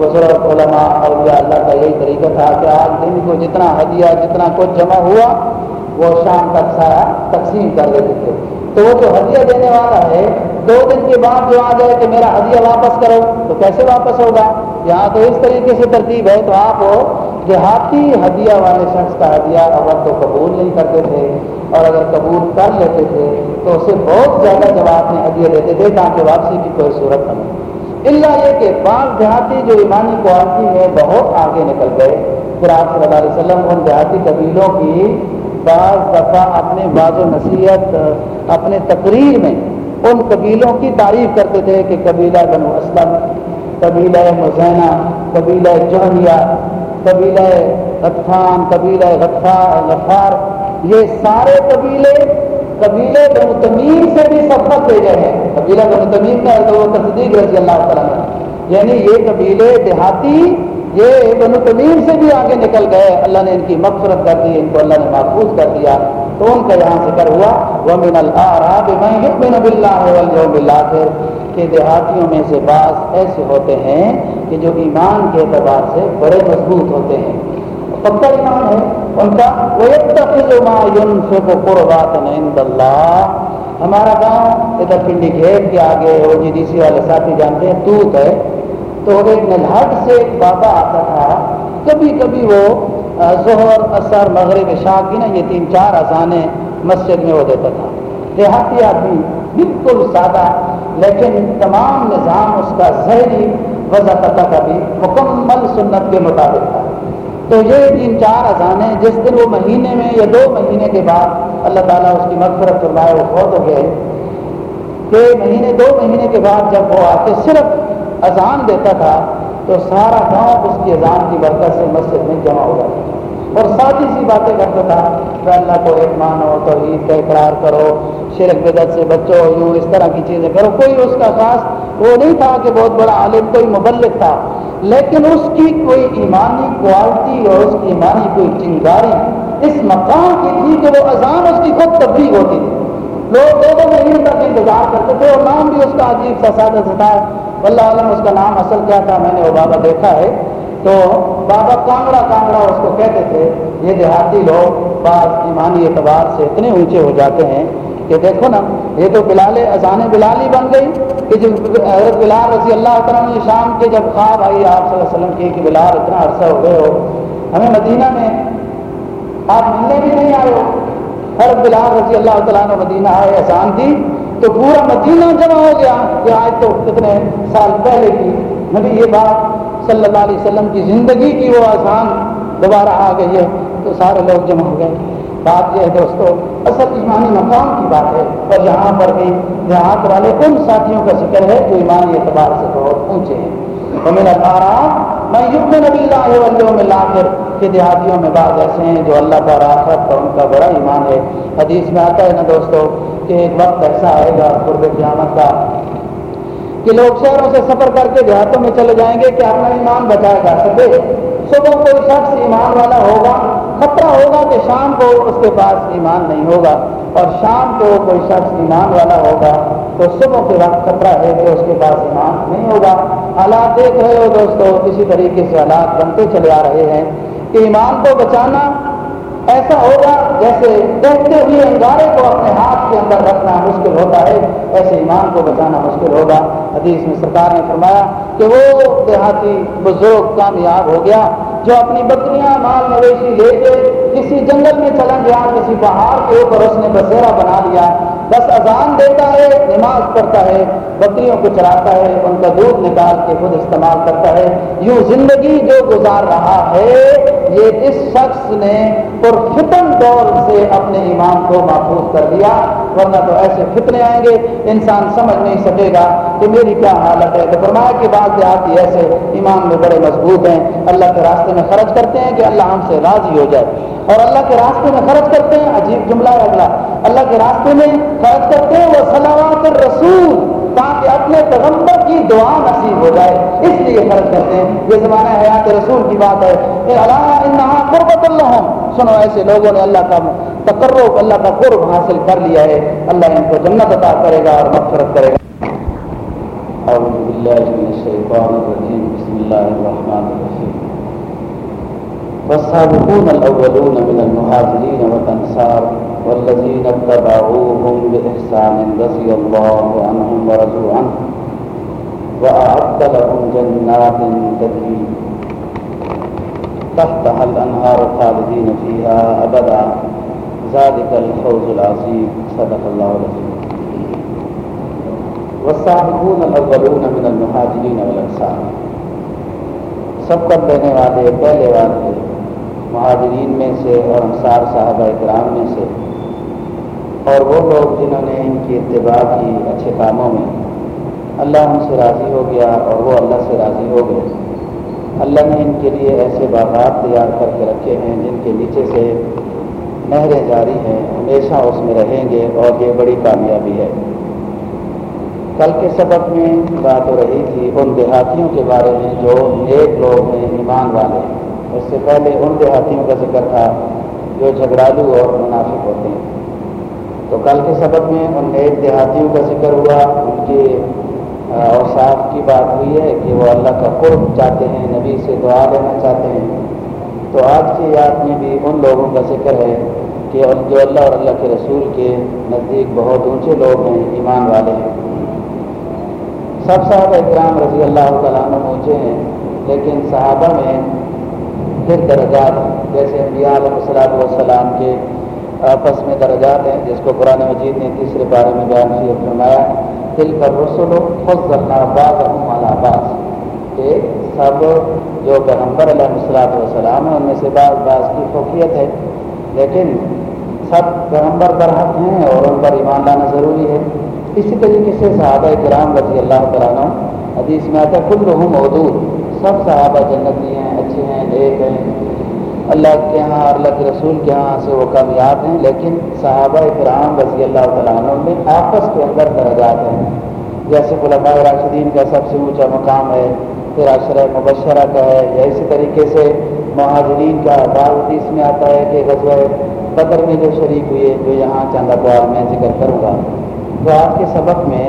Speaker 1: بزرگ علماء اور اللہ کا یہی طریقہ تھا کہ آج دن کو جتنا ہدیہ، جتنا کچھ جمع ہوا، وہ شام تک سارا تقسیم کر دیتے تھے۔ تو وہ جو ہدیہ دینے والا ہے، دو دن کے بعد جو آ جائے کہ میرا ہدیہ واپس کرو، تو کیسے واپس ہوگا؟ یہاں تو اس طریقے سے ترتیب ہے تو آپ دیہاتی ہدیہ والے شخص کا ہدیہ اگر تو قبول نہیں کرتے تھے اور اگر قبول کر لیتے تھے تو اسے بہت زیادہ جواب میں ہدیہ دیتے تھے تاکہ واپسی کی کوئی صورت نہ اللہ یہ کہ بعض دیہاتی جو ایمانی کوالٹی میں بہت آگے نکل گئے۔ پھر آپ صلی اللہ علیہ وسلم ان دیہاتی قبیلوں کی بعض دفعہ اپنے بعض و نصیحت، اپنے تقریر میں ان قبیلوں کی تعریف کرتے تھے کہ قبیلہ بنو اسلم، قبیلہ مزینہ، قبیلہ جوہنیا قبیلہ غطفان، قبیلہ غطفار غفار یہ سارے قبیلے قبیلے بنو تمیم سے بھی سبق دے گئے ہیں۔ قبیلہ بنو تمیم کا تو تصدیق رضی اللہ تعالیٰ یعنی یہ قبیلے دیہاتی، یہ بنو تمیم سے بھی آگے نکل گئے۔ اللہ نے ان کی مغفرت کر دی، ان کو اللہ نے محفوظ کر دیا۔ تو ان کا یہاں ذکر ہوا وہ من الآراب من یؤمن باللہ والیوم الاخر کہ دیہاتیوں میں سے بعض ایسے ہوتے ہیں کہ جو ایمان کے اعتبار سے بڑے مضبوط ہوتے ہیں۔ پکا ایمان ہے ان کا قربات اللہ ہمارا گاؤں ادھر پنڈی گھیٹ کے آگے او جی ڈی سی والے ساتھی جانتے ہیں، توت ہے۔ تو ایک نلہٹ سے ایک بابا آتا تھا۔ کبھی کبھی وہ ظہر، اثر، مغرب شاہ کی نا، یہ تین چار اذانیں مسجد میں وہ دیتا تھا۔ دیہاتی آدمی بالکل سادہ، لیکن تمام نظام اس کا ذہنی وضاحت کا بھی مکمل سنت کے مطابق تھا۔ تو یہ تین چار اذانیں جس دن وہ مہینے میں یا دو مہینے کے بعد اللہ تعالیٰ اس کی مغفرت فرمائے، وہ بہت ہو گئے۔ کہ مہینے، دو مہینے کے بعد جب وہ آ کے صرف اذان دیتا تھا، تو سارا گاؤں اس کی اذان کی برکت سے مسجد میں جمع ہو جاتا۔ تھا اور ساتھی سی باتیں کرتا تھا کہ اللہ کو ایک مانو تو عید کا اقرار کرو، شرک بدت سے بچو، یوں اس طرح کی چیزیں کرو۔ کوئی اس کا خاص وہ نہیں تھا کہ بہت بڑا عالم، کوئی مبلک تھا۔ لیکن اس کی کوئی ایمانی کوالٹی اور اس کی ایمانی کوئی چنگاری اس مقام کی تھی کہ وہ اذان اس کی خود تبدیل ہوتی تھی۔ لوگ دو دو مہینے تک انتظار کرتے تھے اور نام بھی اس کا عجیب سا سادہ سا تھا۔ اللہ عالم، اس کا نام اصل کیا تھا؟ میں نے وہ بابا دیکھا ہے۔ تو بابا کانگڑا کانگڑا اس کو کہتے تھے، یہ دیہاتی لوگ بعض ایمانی اعتبار سے اتنے اونچے ہو جاتے ہیں کہ دیکھو نا، یہ تو بلال اذان بلال ہی بن گئی کہ جب حضرت بلال رضی اللہ تعالیٰ نے شام کے جب خواب آئی، آپ صلی اللہ علیہ وسلم کی کہ بلال اتنا عرصہ ہو گئے ہو، ہمیں مدینہ میں آپ ملنے بھی نہیں آئے ہو۔ حضرت بلال رضی اللہ تعالیٰ نے مدینہ آئے، اذان دی، تو پورا مدینہ جمع ہو گیا۔ کہ آج تو کتنے سال پہلے کی۔ نبی، یہ بات صلی اللہ علیہ وسلم کی زندگی کی وہ آسان دوبارہ آ گئی ہے، تو سارے لوگ جمع ہو گئے۔ بات یہ ہے دوستو، اصل ایمانی مقام کی بات ہے۔ اور یہاں پر بھی دیہات والے ان ساتھیوں کا ذکر ہے جو ایمانی اعتبار سے بہت اونچے ہیں۔ تو میرا میں یوگ نبی اللہ میں لا کر کے دیہاتیوں میں بعض ایسے ہیں جو اللہ کا راحت اور ان کا بڑا ایمان ہے۔ حدیث میں آتا ہے نا دوستو کہ ایک وقت ایسا آئے گا قرب قیامت کا کہ لوگ شہروں سے سفر کر کے دیہاتوں میں چلے جائیں گے کہ اپنا ایمان بچایا جا سکے صبح کوئی شخص ایمان والا ہوگا خطرہ ہوگا کہ شام کو اس کے پاس ایمان نہیں ہوگا اور شام کو کوئی شخص ایمان والا ہوگا تو صبح کے وقت خطرہ ہے کہ اس کے پاس ایمان نہیں ہوگا۔ حالات دیکھ رہے ہو دوستو کسی طریقے سے حالات بنتے چلے آ رہے ہیں کہ ایمان کو بچانا ایسا ہوگا جیسے کہتے ہوئے انگارے کو اپنے ہاتھ کے اندر رکھنا مشکل ہوتا ہے، ایسے ایمان کو بچانا مشکل ہوگا۔ حدیث میں سرکار نے فرمایا کہ وہ دیہاتی بزرگ کامیاب ہو گیا جو اپنی بکریاں مال مویشی لے کے کسی جنگل میں چلا گیا، کسی پہاڑ کے اوپر اس نے بسیرا بنا لیا۔ بس اذان دیتا ہے، نماز پڑھتا ہے، بکریوں کو چلاتا ہے، ان کا دودھ نکال کے خود استعمال کرتا ہے۔ یوں زندگی جو گزار رہا ہے، یہ اس شخص نے پرفتن دور سے اپنے ایمان کو محفوظ کر دیا۔ ورنہ تو ایسے فتنے آئیں گے، انسان سمجھ نہیں سکے گا کہ میری کیا حالت ہے۔ تو فرمایا کہ بعض دیہاتی ایسے ایمان میں بڑے مضبوط ہیں۔ اللہ کے راستے میں خرچ کرتے ہیں کہ اللہ ہم سے راضی ہو جائے۔ اور اللہ کے راستے میں خرچ کرتے ہیں، عجیب جملہ ہے اگلا۔ اللہ کے راستے میں خرچ کرتے ہیں، وہ سلامات رسول تاکہ اپنے پیغمبر کی دعا نصیب ہو جائے۔ اس لیے خرچ کرتے ہیں، یہ زمانہ حیات رسول کی بات ہے۔ اللہ قربت اللہ سنو، ایسے لوگوں نے اللہ کا تقرب، اللہ کا قرب حاصل کر لیا ہے۔ اللہ ان کو جنت عطا کرے گا اور مغفرت کرے گا۔ اعوذ باللہ من الشیطان الرجیم۔ بسم اللہ الرحمن الرحیم۔ والسابقون الأولون من المهاجرين والأنصار والذين اتبعوهم بإحسان رضي الله عنهم ورضوا عنه وأعد لهم جنات تجري تحتها الأنهار خالدين فيها أبدا ذلك الفوز العظيم صدق الله العظيم والسابقون الأولون من المهاجرين والأنصار سبقت دینے والے، پہلے والے مہاجرین میں سے اور انصار صاحبہ اکرام میں سے اور وہ لوگ جنہوں نے ان کی اتباع کی اچھے کاموں میں، اللہ ان سے راضی ہو گیا اور وہ اللہ سے راضی ہو گئے۔ اللہ نے ان کے لیے ایسے باغات تیار کر کے رکھے ہیں جن کے نیچے سے نہریں جاری ہیں، ہمیشہ اس میں رہیں گے اور یہ بڑی کامیابی ہے۔ کل کے سبق میں بات ہو رہی تھی ان دیہاتیوں کے بارے میں جو نیک لوگ ہیں، ایمان والے۔ اس سے پہلے ان دیہاتیوں کا ذکر تھا جو جھگڑالو اور منافق ہوتے ہیں۔ تو کل کے سبق میں ان نیک دیہاتیوں کا ذکر ہوا، ان کے اور کی بات ہوئی ہے کہ وہ اللہ کا قرب چاہتے ہیں، نبی سے دعا لینا چاہتے ہیں۔ تو آج کی یاد میں بھی ان لوگوں کا ذکر ہے کہ جو اللہ اور اللہ کے رسول کے نزدیک بہت اونچے لوگ ہیں، ایمان والے ہیں۔ سب صاحب اکرام رضی اللہ تعالیٰ عنہ اونچے ہیں، لیکن صحابہ میں پھر درجات جیسے انبیاء علیہ السلام والسلام کے آپس میں درجات ہیں، جس کو قرآن مجید نے تیسرے بارے میں بیان کیا، فرمایا دل کا رسول فضل آباد آباد کہ سب جو پیغمبر علیہ السلاط والسلام ہیں، ان میں سے بعض بعض کی فوقیت ہے۔ لیکن سب پیغمبر برحق ہیں اور ان پر ایمان لانا ضروری ہے۔ اسی طریقے سے صحابہ کرام رضی اللہ تعالیٰ حدیث میں آتا ہے کل رحم سب صحابہ جنتی ہیں، اچھے ہیں، نیک ہیں۔ اللہ کے ہاں اللہ کے رسول کے ہاں سے وہ کامیاب ہیں، لیکن صحابہ کرام رضی اللہ تعالیٰ عنہ میں آپس کے اندر درجات ہیں۔ جیسے خلفاء راشدین کا سب سے اونچا مقام ہے، پھر عشر مبشرہ کا ہے، یا اسی طریقے سے مہاجرین کا حدیث میں آتا ہے کہ غزوہ بدر میں جو شریک ہوئے، جو یہاں چند اقوال میں ذکر کروں گا۔ تو آج کے سبق میں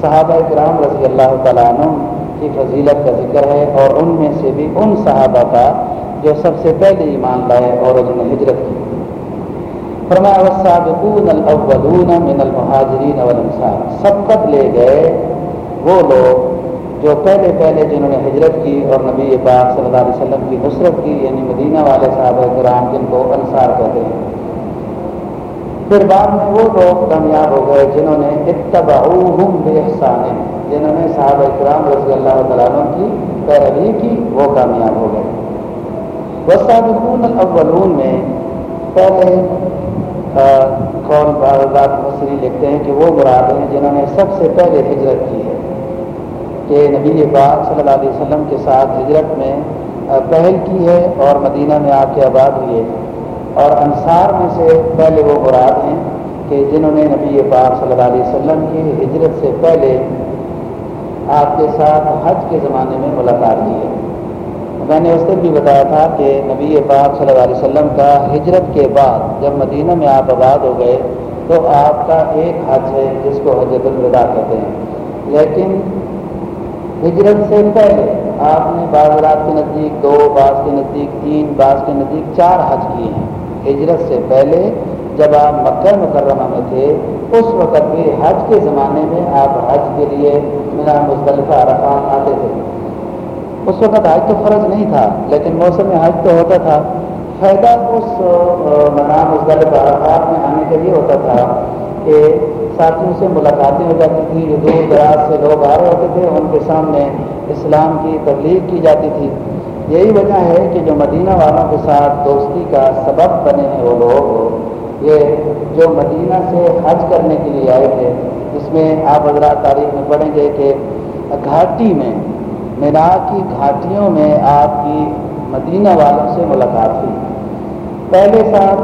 Speaker 1: صحابہ کرام رضی اللہ تعالیٰ عنہ کی فضیلت کا ذکر ہے اور ان میں سے بھی ان صحابہ کا جو سب سے پہلے ایمان لائے اور انہوں نے ہجرت کی۔ فرمایا، والسابقون الاولون من المہاجرین والانصار سبقت لے گئے وہ لوگ جو پہلے پہلے جنہوں نے ہجرت کی اور نبی پاک صلی اللہ علیہ وسلم کی نصرت کی یعنی مدینہ والے صحابہ کرام جن کو انصار کہتے ہیں۔ پھر بعد میں وہ لوگ کامیاب ہو گئے جنہوں نے اتبعوہم بے جنہوں نے صحابہ کرام رضی اللہ تعالیٰ کی پیروی کی، وہ کامیاب ہو گئے۔ وسابقون الاولون میں پہلے قول بازات مصری لکھتے ہیں کہ وہ مراد ہیں جنہوں نے سب سے پہلے ہجرت کی ہے کہ نبی پاک صلی اللہ علیہ وسلم کے ساتھ ہجرت میں پہل کی ہے اور مدینہ میں آ کے آباد ہوئے۔ اور انصار میں سے پہلے وہ مراد ہیں کہ جنہوں نے نبی پاک صلی اللہ علیہ وسلم کی ہجرت سے پہلے آپ کے ساتھ حج کے زمانے میں ملاقات کی ہے۔ میں نے اس دن بھی بتایا تھا کہ نبی پاک صلی اللہ علیہ وسلم کا ہجرت کے بعد جب مدینہ میں آپ آباد ہو گئے تو آپ کا ایک حج ہے جس کو حجرت الوداع کہتے ہیں۔ لیکن ہجرت سے پہلے آپ نے بعض رات کے نزدیک، دو بعض کے نزدیک، تین بعض کے نزدیک چار حج کیے ہیں۔ ہجرت سے پہلے جب آپ مکہ مکرمہ میں تھے، اس وقت بھی حج کے زمانے میں آپ حج کے لیے میرا مصطلفہ عرفات آتے تھے۔ اس وقت حج تو فرض نہیں تھا، لیکن موسم حج تو ہوتا تھا۔ فائدہ اس منام اس عرفات میں آنے کے لیے ہوتا تھا کہ ساتھیوں سے ملاقاتیں ہو جاتی تھیں، جو دور دراز سے لوگ آ رہے ہوتے تھے، ان کے سامنے اسلام کی تبلیغ کی جاتی تھی۔ یہی وجہ ہے کہ جو مدینہ والوں کے ساتھ دوستی کا سبب بنے ہیں وہ لوگ، یہ جو مدینہ سے حج کرنے کے لیے آئے تھے، جس میں آپ حضرات تاریخ میں پڑھیں گے کہ گھاٹی میں مینا کی گھاٹیوں میں آپ کی مدینہ والوں سے ملاقات ہوئی۔ پہلے سال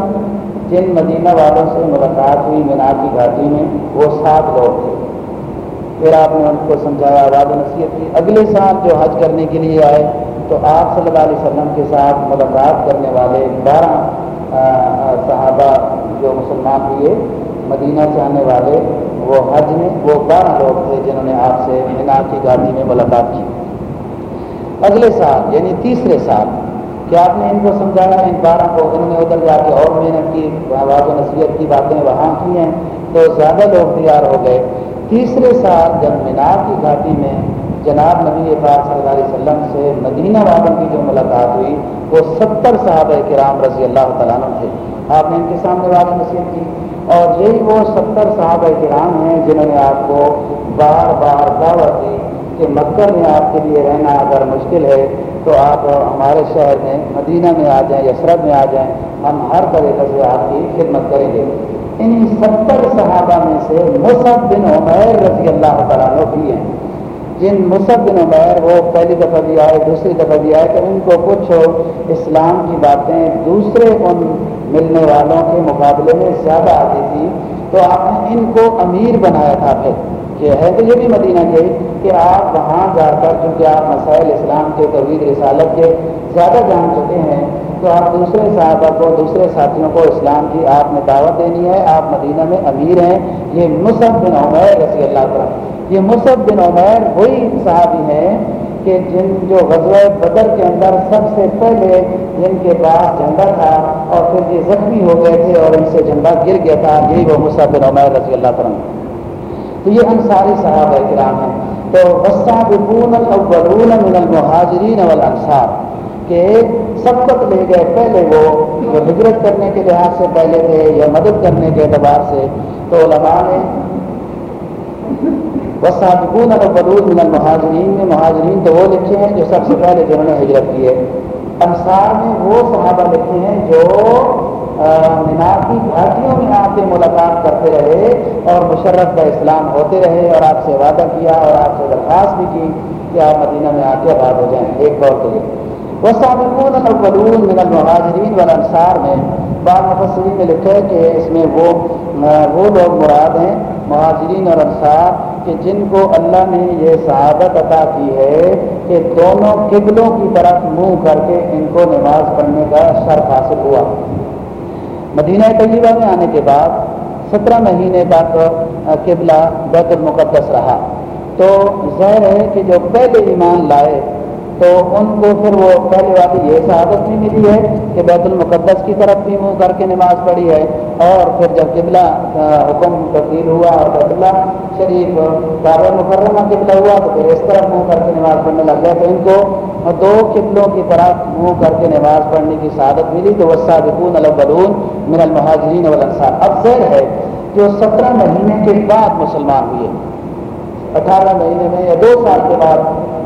Speaker 1: جن مدینہ والوں سے ملاقات ہوئی مینا کی گھاٹی میں، وہ سات لوگ تھے۔ پھر آپ نے ان کو سمجھایا، آواز نصیحت کی، اگلے سال جو حج کرنے کے لیے آئے، تو آپ صلی اللہ علیہ وسلم کے ساتھ ملاقات کرنے والے بارہ صحابہ جو مسلمان ہوئے، مدینہ سے آنے والے، وہ حج میں، وہ بارہ لوگ تھے جنہوں نے آپ سے مینا کی گاڑی میں ملاقات کی۔ اگلے سال یعنی تیسرے سال کہ آپ نے ان کو سمجھایا؟ ان بارہ کو انہوں نے ادھر جا کے اور محنت کی، آواز و نصیحت کی باتیں وہاں کی ہیں، تو زیادہ لوگ تیار ہو گئے۔ تیسرے سال جب مینار کی گھاٹی میں جناب نبی پاک صلی اللہ علیہ وسلم سے مدینہ والوں کی جو ملاقات ہوئی، وہ ستر صحابہ کرام رضی اللہ تعالیٰ عنہ تھے۔ آپ نے ان کے سامنے بات نصیب کی۔ اور یہی وہ ستر صحابہ کرام ہیں جنہوں نے آپ کو بار بار دعوت دی کہ مکہ میں آپ کے لیے رہنا اگر مشکل ہے، تو آپ ہمارے شہر میں، مدینہ میں آ جائیں یسرت میں آ جائیں، ہم ہر طریقے سے آپ کی خدمت کریں گے۔ ان ستر صحابہ میں سے مصحف بن عمیر رضی اللہ تعالیٰ بھی ہیں۔ جن مصحف بن عمیر وہ پہلی دفعہ بھی آئے، دوسری دفعہ بھی آئے کہ ان کو پوچھو اسلام کی باتیں دوسرے ان ملنے والوں کے مقابلے میں زیادہ آتی تھی۔ تو آپ نے ان کو امیر بنایا تھا پھر۔ کہ ہے تو یہ بھی مدینہ کے کہ آپ وہاں جا کر چونکہ آپ مسائل اسلام کے توحید رسالت کے زیادہ جان چکے ہیں، تو آپ دوسرے صحابہ کو، دوسرے ساتھیوں کو اسلام کی آپ نے دعوت دینی ہے، آپ مدینہ میں امیر ہیں۔ یہ مصحف بن عمیر رضی اللہ تعالیٰ یہ مصحف بن عمیر وہی صحابی ہیں کہ جن جو غزوہ بدر کے اندر سب سے پہلے جن کے پاس جھنڈا تھا اور پھر یہ زخمی ہو گئے تھے اور ان سے جھنڈا گر گیا تھا، یہی وہ مصحف بن عمیر رضی اللہ تعالیٰ تو یہ انصاری صحابہ کرام ہیں۔ تو وسابقون الاولون من المہاجرین والانصار کہ سبقت لے گئے۔ پہلے وہ جو ہجرت کرنے کے لحاظ سے پہلے تھے یا مدد کرنے کے اعتبار سے۔ تو علماء نے وسابقون الاولون من المہاجرین میں مہاجرین تو وہ لکھے ہیں جو سب سے پہلے جنہوں نے ہجرت کی ہے۔ انصار میں وہ صحابہ لکھے ہیں جو مینار کی گھاٹیوں میں آپ سے ملاقات کرتے رہے اور مشرف کا اسلام ہوتے رہے اور آپ سے وعدہ کیا اور آپ سے درخواست بھی کی کہ آپ مدینہ میں آ کے آباد ہو جائیں ایک طور کے لیے۔ وہ سابقون الاولون من المہاجرین والانصار میں بعض مفسرین نے لکھا ہے کہ اس میں وہ وہ لوگ مراد ہیں مہاجرین اور انصار کہ جن کو اللہ نے یہ سعادت عطا کی ہے کہ دونوں قبلوں کی طرف منہ کر کے ان کو نماز پڑھنے کا شرف حاصل ہوا۔ مدینہ طیبہ میں آنے کے بعد سترہ مہینے تک قبلہ بیت المقدس رہا۔ تو ظاہر ہے کہ جو پہلے ایمان لائے تو ان کو پھر وہ پہلے والی یہ شہادت بھی ملی ہے کہ بیت المقدس کی طرف بھی منہ کر کے نماز پڑھی ہے اور پھر جب قبلہ حکم تبدیل ہوا اور بیت اللہ شریف کعبہ مکرمہ قبلہ ہوا تو پھر اس طرف منہ کر کے نماز پڑھنے لگ گیا تو ان کو دو قبلوں کی طرف منہ کر کے نماز پڑھنے کی شہادت ملی تو وہ صابقون البلون من المہاجرین والانصار۔ اب ذہر ہے جو سترہ مہینے کے بعد مسلمان ہوئے۔ اٹھارہ مہینے میں یا دو سال کے بعد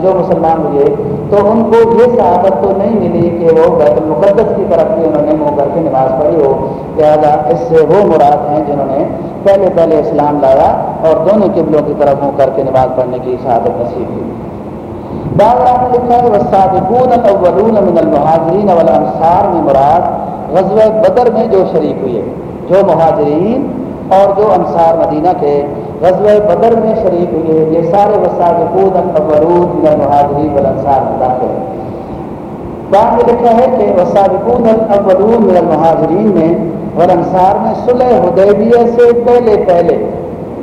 Speaker 1: جو مسلمان ہوئے تو ان کو یہ شہادت تو نہیں ملی کہ وہ بیت المقدس کی طرف بھی انہوں نے منہ کر کے نماز پڑھی ہو۔ لہٰذا اس سے وہ مراد ہیں جنہوں نے پہلے پہلے اسلام لایا اور دونوں قبلوں کی طرف منہ کر کے نماز پڑھنے کی شہادت نصیب ہوئی بابا نے لکھا ہے وسابقون الاولون من المہاجرین والانصار میں مراد غزوہ بدر میں جو شریک ہوئے، جو مہاجرین اور جو انصار مدینہ کے غزوہ بدر میں شریک ہوئے، یہ سارے وسابقون الاولون من المہاجرین والانصار میں داخل ہیں۔ بعد میں لکھا ہے کہ وسابقون الاولون من المہاجرین میں والانصار میں صلح حدیبیہ سے پہلے پہلے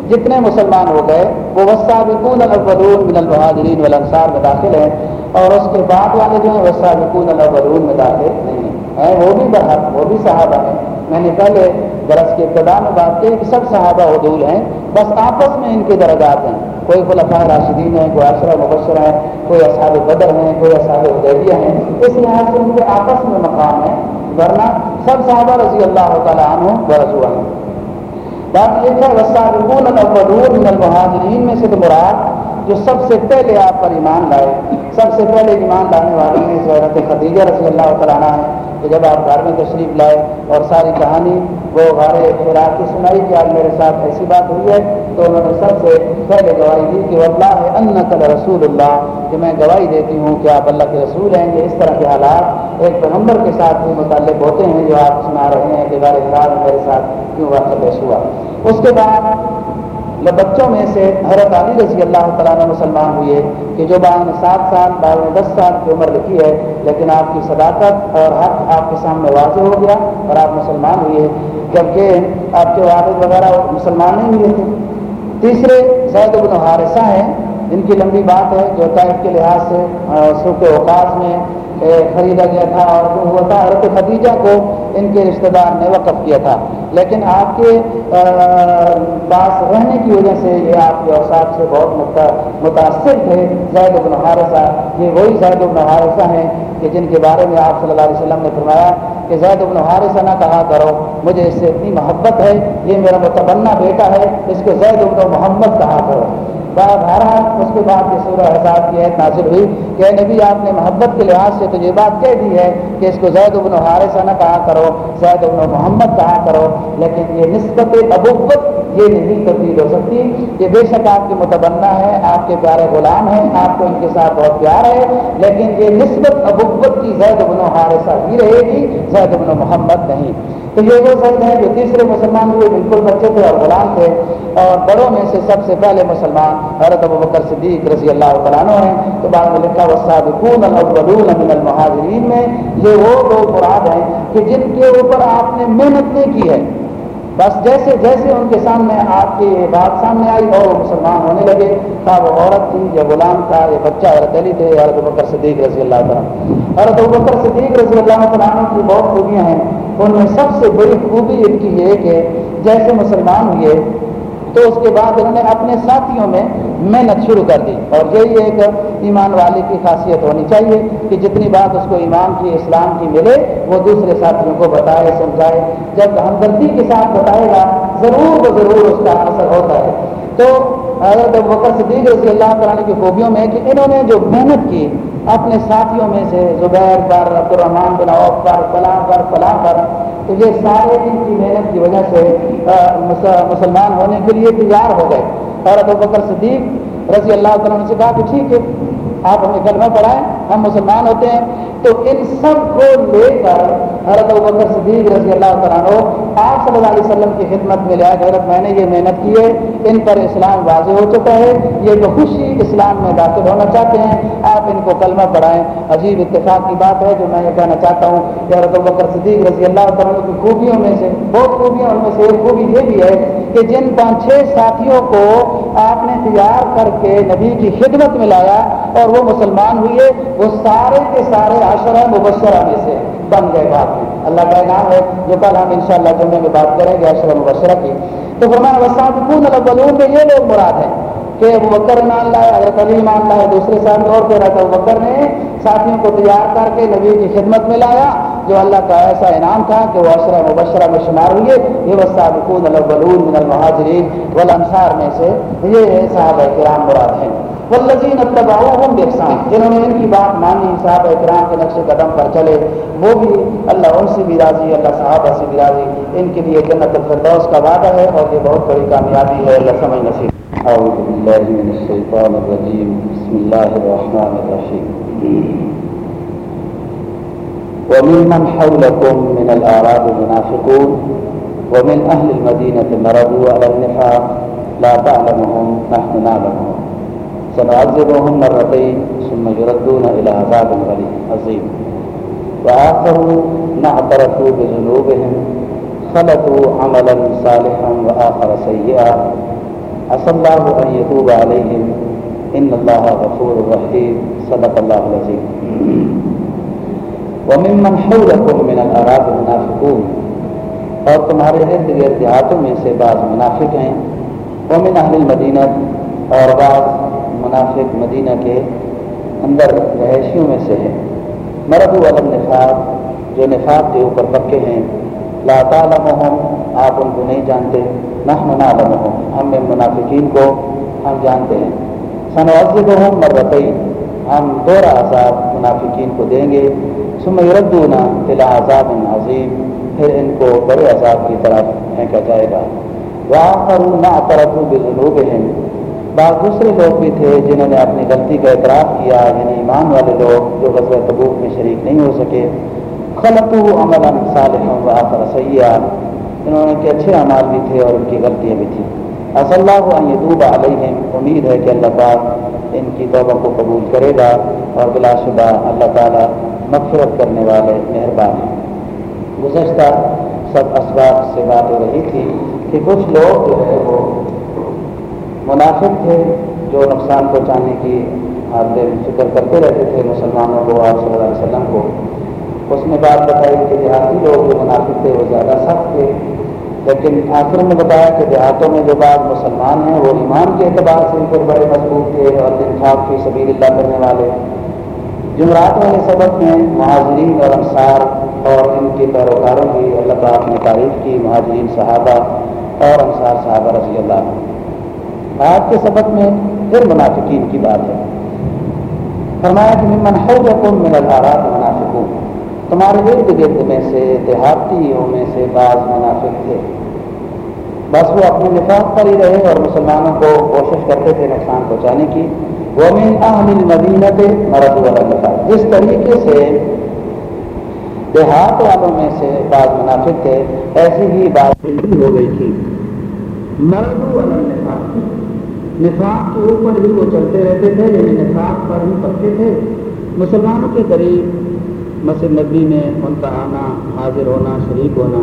Speaker 1: جتنے مسلمان ہو گئے، وہ وسابقون الاولون من المہاجرین والانصار میں داخل ہیں اور اس کے بعد والے جو ہیں وسابقون الاولون میں داخل نہیں ہیں۔ وہ بھی بہت وہ بھی صحابہ ہیں۔ میں نے پہلے درس کے ابتدا میں بات کی کہ سب صحابہ عدول ہیں، بس آپس میں ان کے درجات ہیں۔ کوئی خلفاء راشدین ہیں، کوئی اشرا مبشر ہیں، کوئی اصحاب بدر ہیں، کوئی اصحاب ادیبیہ ہیں۔ اس لحاظ سے ان کے آپس میں مقام ہے ورنہ سب صحابہ رضی اللہ تعالیٰ عنہ برسوا ہیں۔ بات یہ ہے وسابقون الاولون من المہاجرین میں سے تو مراد جو سب سے پہلے آپ پر ایمان لائے، سب سے پہلے ایمان لانے والے ہیں حضرت خدیجہ رضی اللہ تعالیٰ عنہ کہ جب آپ گھر میں تشریف لائے اور ساری کہانی وہ غار خوراک کی سنائی کہ آج میرے ساتھ ایسی بات ہوئی ہے، تو انہوں نے سب سے پہلے گواہی دی کہ اللہ ہے ان کل رسول اللہ، کہ میں گواہی دیتی ہوں کہ آپ اللہ کے رسول ہیں، کہ اس طرح کے حالات ایک پیغمبر کے ساتھ بھی متعلق ہوتے ہیں جو آپ سنا رہے ہیں کہ غار خراب میرے ساتھ کیوں واقع پیش ہوا۔ اس کے بعد بچوں میں سے حضرت علی رضی اللہ تعالیٰ نے مسلمان ہوئے کہ جو بعد میں سات سال بعد میں دس سال کی عمر لکھی ہے، لیکن آپ کی صداقت اور حق آپ کے سامنے واضح ہو گیا اور آپ مسلمان ہوئے جبکہ آپ کے والد وغیرہ مسلمان نہیں ہوئے تھے۔ تیسرے زید بن حارثہ ہیں۔ جن کی لمبی بات ہے جو طائف کے لحاظ سے سوکھ اوقاس میں خریدا گیا تھا اور جو ہوا تھا حضرت خدیجہ کو ان کے رشتہ دار نے وقف کیا تھا۔ لیکن آپ کے پاس رہنے کی وجہ سے یہ آپ کے اوساف سے بہت متاثر تھے۔ زید ابن حارثہ، یہ وہی زید ابن حارثہ ہیں کہ جن کے بارے میں آپ صلی اللہ علیہ وسلم نے فرمایا کہ زید ابن حارثہ نہ کہا کرو، مجھے اس سے اتنی محبت ہے، یہ میرا متبنہ بیٹا ہے، اس کو زید ابن محمد کہا کرو۔ بہرحال اس کے بعد یہ سورہ حساب کی عید نازل ہوئی کہ نبی، آپ نے محبت کے لحاظ سے تو یہ بات کہہ دی ہے کہ اس کو زید ابن حارثہ نہ کہا کرو، زید ابن محمد کہا کرو، لیکن یہ نسبت ابوت یہ نہیں تبدیل ہو سکتی۔ یہ بے شک آپ کے متبنہ ہے، آپ کے پیارے غلام ہیں، آپ کو ان کے ساتھ بہت پیار ہے، لیکن یہ نسبت ابوت کی زید ابن حارثہ ہی رہے گی، زید ابن محمد نہیں۔ تو یہ وہ سید ہیں جو تیسرے مسلمان ہوئے بالکل بچے تھے اور غلام تھے، اور بڑوں میں سے سب سے پہلے مسلمان حضرت ابو بکر صدیق رضی اللہ تعالیٰ ہیں۔ تو بعد میں لکھا وسادقون الاولون من المہاجرین میں یہ وہ لوگ مراد ہیں کہ جن کے اوپر آپ نے محنت نہیں کی ہے۔ بس جیسے جیسے ان کے سامنے آپ کی بات سامنے آئی اور وہ مسلمان ہونے لگے تھا وہ عورت تھی یا غلام تھا، یا بچہ حضرت علی تھے حضرت بکر صدیق رضی اللہ تعالیٰ حضرت بکر صدیق رضی اللہ تعالیٰ کی بہت خوبیاں ہیں۔ ان میں سب سے بڑی خوبی ان کی یہ کہ جیسے مسلمان ہوئے، تو اس کے بعد انہوں نے اپنے ساتھیوں میں محنت شروع کر دی۔ اور یہی ایک ایمان والے کی خاصیت ہونی چاہیے کہ جتنی بات اس کو ایمان کی، اسلام کی ملے، وہ دوسرے ساتھیوں کو بتائے، سمجھائے۔ جب ہمدردی کے ساتھ بتائے گا، ضرور و ضرور اس کا اثر ہوتا ہے۔ تو حضرت بکر صدیق رضی اللہ تعالیٰ کی خوبیوں میں کہ انہوں نے جو محنت کی اپنے ساتھیوں میں سے زبیر پر عبد الرحمان بن عوف پر، فلاں پر فلاں پر، تو یہ سارے دن کی محنت کی وجہ سے مسلمان ہونے کے لیے تیار ہو گئے۔ اور ابو بکر صدیق رضی اللہ تعالیٰ نے سے کہا کہ ٹھیک ہے، آپ ہمیں کلمہ پڑھائیں، ہم مسلمان ہوتے ہیں۔ تو ان سب کو لے کر حضرت بکر صدیق رضی اللہ تعالیٰ آپ صلی اللہ علیہ وسلم کی خدمت میں لیا حضرت میں نے یہ محنت کی ہے، ان پر اسلام واضح ہو چکا ہے، یہ جو خوشی اسلام میں داخل ہونا چاہتے ہیں، آپ ان کو کلمہ پڑھائیں۔ عجیب اتفاق کی بات ہے جو میں یہ کہنا چاہتا ہوں کہ حضرت بکر صدیق رضی اللہ تعالیٰ کی خوبیوں میں سے، بہت خوبیاں، ان میں سے ایک خوبی یہ بھی ہے کہ جن پانچ چھ ساتھیوں کو آپ نے تیار کر کے نبی کی خدمت میں لایا اور وہ مسلمان ہوئے، وہ سارے کے سارے عشرہ مبشرہ میں سے۔ بن گئے بات اللہ کا انعام ہے جو کل ہم انشاءاللہ جمعے میں بات کریں گے عشرہ مبشرہ کی۔ تو فرمایا وسابقون الاولون میں یہ لوگ مراد ہیں کہ ابو بکر مان لائے حضرت علی مان لائے، دوسرے ساتھ اور پھر ابو بکر نے ساتھیوں کو تیار کر کے نبی کی خدمت میں لایا، جو اللہ کا ایسا انعام تھا کہ وہ عشرہ مبشرہ میں شمار ہوئے۔ یہ وسابقون الاولون من المہاجرین والانصار میں سے یہ صحابہ کرام مراد ہیں۔ والذین اتبعوهم باحسان جنہوں نے ان کی بات مانی، صحابہ کرام کے نقش قدم پر چلے، وہ بھی اللہ ان سے بھی راضی، اللہ صحابہ سے بھی راضی، ان کے لیے جنت الفردوس کا وعدہ ہے اور یہ بہت بڑی کامیابی ہے، اللہ سمجھ نصیب۔ اعوذ باللہ من الشیطان الرجیم، بسم اللہ الرحمن الرحیم۔ وممن حولكم من الأعراب منافقون، ومن أهل المدينة مرضوا على النفاق، لا تعلمهم نحن نعلمهم۔ سنعذبهم مرتين ثم يردون إلى عذاب عظيم. وآخروا اعترفوا بذنوبهم خلطوا عملا صالحا وآخر سيئا. عسى الله أن يتوب عليهم. إن الله غفور رحيم. صدق الله العظيم. وممن حولكم من الأعراب المنافقون. اور تمہارے ارد گرد دیہاتوں میں سے بعض منافق ہیں. ومن اہل المدینہ اور بعض منافق مدینہ کے اندر رہائشیوں میں سے ہے مرد علم نفاق، جو نفاق کے اوپر پکے ہیں، لا تعلمهم آپ ان کو نہیں جانتے۔ نحن نعلمهم ہم منافقین کو ہم جانتے ہیں۔ سنعذبهم مرتين ہم دورہ عذاب منافقین کو دیں گے۔ ثم يردون الى عذاب عظیم، پھر ان کو بڑے عذاب کی طرف پھینکا جائے گا۔ وآخرون اعترفوا بذنوبهم بعض دوسرے لوگ بھی تھے جنہوں نے اپنی غلطی کا اعتراف کیا یعنی ایمان والے لوگ جو غزل تبوک میں شریک نہیں ہو سکے۔ خلط عمل صالح و آخر سیاح انہوں نے کہ اچھے اعمال بھی تھے اور ان کی غلطیاں بھی تھیں۔ اص اللہ یتوب علیہم، امید ہے کہ اللہ پاک ان کی توبہ کو قبول کرے گا اور بلا شدہ اللہ تعالیٰ مغفرت کرنے والے مہربان ہیں۔ گزشتہ سب اسباب سے بات ہو رہی تھی کہ کچھ لوگ جو ہے وہ مناسب تھے جو نقصان پہنچانے کی حالت فکر کرتے رہتے تھے، مسلمانوں کو آپ صلی اللہ علیہ وسلم کو۔ اس نے بات بتائی کہ دیہاتی لوگ جو مناسب تھے وہ زیادہ سخت تھے۔ لیکن آخر میں بتایا کہ دیہاتوں میں جو بعض مسلمان ہیں، وہ ایمان کے اعتبار سے پھر بڑے مضبوط تھے اور انصاف کی سبیر اللہ کرنے والے۔ جمعرات والے سبق میں مہاجرین اور انصار اور ان کے پیروکاروں کی اللہ پاک نے تعریف کی، مہاجرین صحابہ اور انصار صحابہ رضی اللہ آج کے سبق میں پھر منافقین کی بات ہے۔ فرمایا کہ من حوجکم من الارات منافقون۔ تمہارے ارد گرد میں سے دیہاتیوں میں سے بعض منافق تھے۔ بس وہ اپنے نفاق پر ہی رہے اور مسلمانوں کو کوشش کرتے تھے نقصان پہنچانے کی۔ وہ من اہل مدینہ تھے مرد والا جس طریقے سے دیہات والوں میں سے بعض منافق تھے۔ ایسی ہی بات۔ ہو گئی تھی۔ مرد والا نفاق کے اوپر ہی وہ چلتے رہتے تھے یعنی نفاق پر ہی پکے تھے۔ مسلمانوں کے قریب مسجد نبی میں منتہانا، حاضر ہونا، شریک ہونا،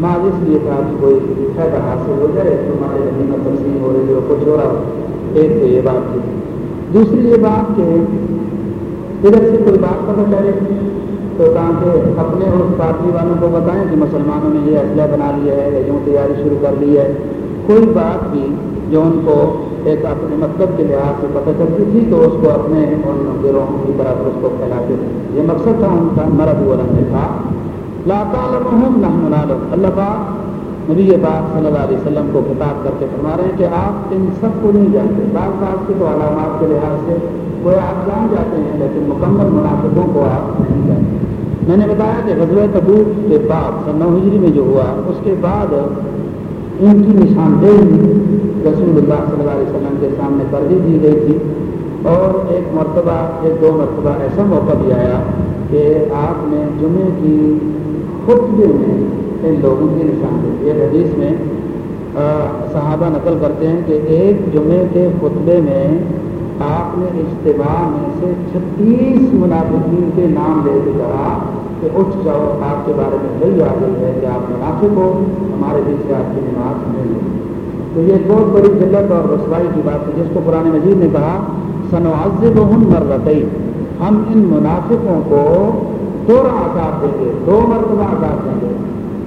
Speaker 1: بعض اس لیے تھا کہ کوئی فائدہ حاصل ہو جائے تو ہمارے نبی میں تقسیم ہو رہی ہو، کچھ ہو رہا ایک تو یہ بات تھی۔ دوسری یہ بات کہ ادھر سے کوئی بات پتہ چلے تو کہاں اپنے اس پارٹی والوں کو بتائیں کہ مسلمانوں نے یہ اسلحہ بنا لیا ہے یا یوں تیاری شروع کر لی ہے۔ کوئی بات بھی جو ان کو ایک اپنے مطلب کے لحاظ سے پتہ چلتی تھی تو اس کو اپنے ان گروہوں کی طرف اس کو پھیلاتے تھے۔ یہ مقصد تھا، ان کا مرد ورم نے تھا۔ لاطالم نہ اللہ پاک نبی پاک صلی اللہ علیہ وسلم کو خطاب کر کے فرما رہے ہیں کہ آپ ان سب کو نہیں جانتے۔ بعض بات کے تو علامات کے لحاظ سے وہ آپ جان جاتے ہیں، لیکن مکمل مناسبوں کو آپ نہیں جانتے۔ میں نے بتایا کہ غزوہ تبوک کے بعد سن نو ہجری میں جو ہوا، اس کے بعد ان کی نشاندہی رسول اللہ صلی اللہ علیہ وسلم کے سامنے پر بھی دی گئی تھی اور ایک مرتبہ، ایک دو مرتبہ ایسا موقع بھی آیا کہ آپ نے جمعے کی خطبے میں ان لوگوں کی نشاندہی ایک حدیث میں صحابہ نقل کرتے ہیں کہ ایک جمعے کے خطبے میں آپ نے اجتماع میں سے چھتیس منافقین کے نام لے کے کہا کہ اٹھ جاؤ، آپ کے بارے میں یہی آ گئی ہے کہ آپ منافق ہو، ہمارے بیچ سے آپ کی نماز نہیں تو یہ بہت بڑی ذلت اور رسوائی کی بات ہے، جس کو قرآن مجید نے کہا سنواز ہن مرتئی ہم ان منافقوں کو دو آزاد دیں گے، دو مرتبہ آزاد دیں گے۔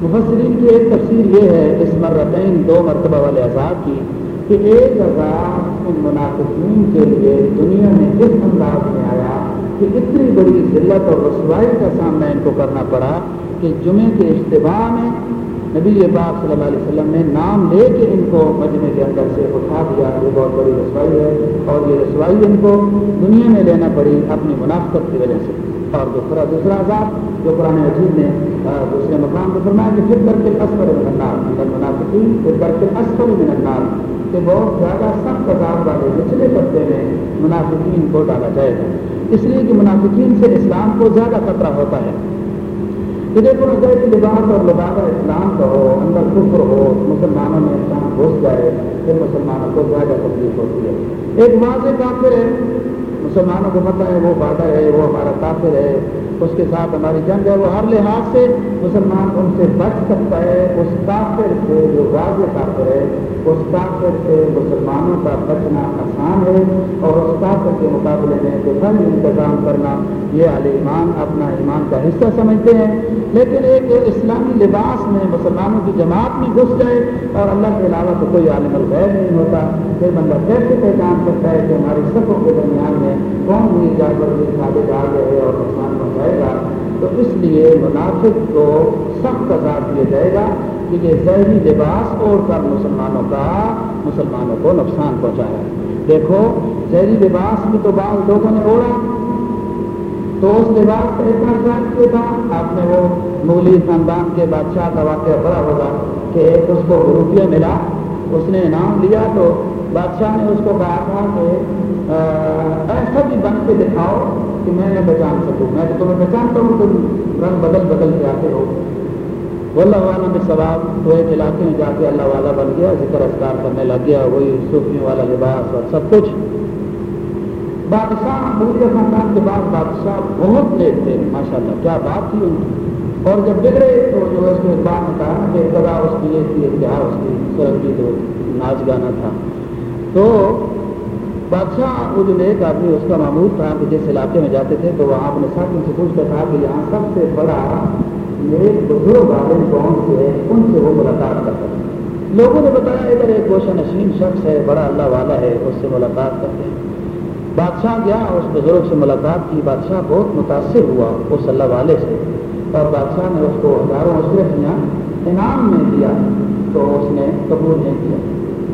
Speaker 1: مفسرین کی ایک تفسیر یہ ہے اس مرتین دو مرتبہ والے عذاب کی، کہ ایک عذاب ان منافقین کے لیے دنیا میں اس انداز میں آیا کہ اتنی بڑی ذلت اور رسوائی کا سامنا ان کو کرنا پڑا کہ جمعے کے اجتباع میں نبی پاک صلی اللہ علیہ وسلم نے نام لے کے ان کو مجمے کے اندر سے اٹھا دیا یہ بہت بڑی رسوائی ہے اور یہ رسوائی ان کو دنیا میں لینا پڑی اپنی منافقت کی وجہ سے اور دوسرا دوسرا عذاب جو قرآن مجید نے دوسرے مقام کو فرمایا کہ پھر کر کے اصفر منار اندر منافقی پھر کر کے اصفر منار کہ بہت زیادہ سخت عذاب والے نچلے طبقے میں منافقین کو ڈالا جائے گا۔ اس لیے کہ منافقین سے اسلام کو زیادہ خطرہ ہوتا ہے۔ کہ دیکھو، اگر لباس اور لباس اسلام کا ہو، اندر کفر ہو، مسلمانوں میں اسلام گھس جائے، پھر مسلمانوں کو زیادہ تکلیف ہوتی ہے۔ ایک واضح کافر ہے مسلمانوں کو پتہ ہے، وہ وعدہ ہے، وہ ہمارا کافر ہے، اس کے ساتھ ہماری جنگ ہے، وہ ہر لحاظ سے مسلمان ان سے بچ سکتا ہے۔ اس کافر سے جو واضح کافر ہے، اس کافر سے مسلمانوں کا بچنا آسان ہے اور اس کافر کے مقابلے میں دفن انتظام کرنا، یہ علی ایمان اپنا ایمان کا حصہ سمجھتے ہیں۔ لیکن ایک اسلامی لباس میں مسلمانوں کی جماعت میں گھس جائے اور اللہ کے علاوہ تو کوئی عالم الغیر نہیں ہوتا۔ کوئی بندہ کیسے پہچان کرتا ہے کہ ہماری سفوں کے درمیان میں کون بھی جانور بھی ثابت آ گئے اور نقصان پہنچائے گا، تو اس لیے منافق کو سخت عذاب دیا جائے گا کہ یہ ظہری لباس اوڑھ کر مسلمانوں کا، مسلمانوں کو نقصان پہنچایا۔ دیکھو ظہری لباس بھی تو بعض لوگوں نے اوڑھا۔ تو اس لباس کا اتنا خیال کیا تھا۔ آپ نے وہ مغلی خاندان کے بادشاہ کا واقعہ بڑا ہوگا کہ ایک اس کو روپیہ ملا، اس نے انعام لیا تو بادشاہ نے اس کو کہا تھا کہ ایسا بھی بن کے دکھاؤ کہ میں نے پہچان سکوں۔ میں تو تمہیں پہچانتا ہوں تم رنگ بدل بدل کے آتے ہو۔ وہ اللہ والا میں سواب تو ایک علاقے میں جا کے اللہ والا بن گیا، ذکر اذکار کرنے لگ گیا، وہی صوفیوں والا لباس اور سب کچھ۔ بادشاہ مغلیہ خاندان کے بعد بادشاہ بہت لیٹ تھے ماشاء اللہ کیا بات تھی ان کی؟ اور جب بگڑے تو جو ہے اس کے بعد میں کہا کہ ابتدا اس کی یہ تھی اتہار اس کی سرد کی تو ناچ گانا تھا۔ تو بادشاہ، وہ جو ایک آدمی، اس کا معمول تھا کہ جس علاقے میں جاتے تھے، تو وہاں اپنے ساتھ سے پوچھتا تھا کہ یہاں سب سے بڑا ایک بزرگ عالم کون سے ہے ان سے وہ ملاقات کر سکتے لوگوں نے بتایا، ادھر ایک گوشہ نشین شخص ہے، بڑا اللہ والا ہے، اس سے ملاقات کرتے ہیں۔ بادشاہ گیا، اس بزرگ سے ملاقات کی، بادشاہ بہت متاثر ہوا اس اللہ والے سے۔ اور بادشاہ نے اس کو ہزاروں اشرفیاں انعام میں دیا، تو اس نے قبول نہیں کیا۔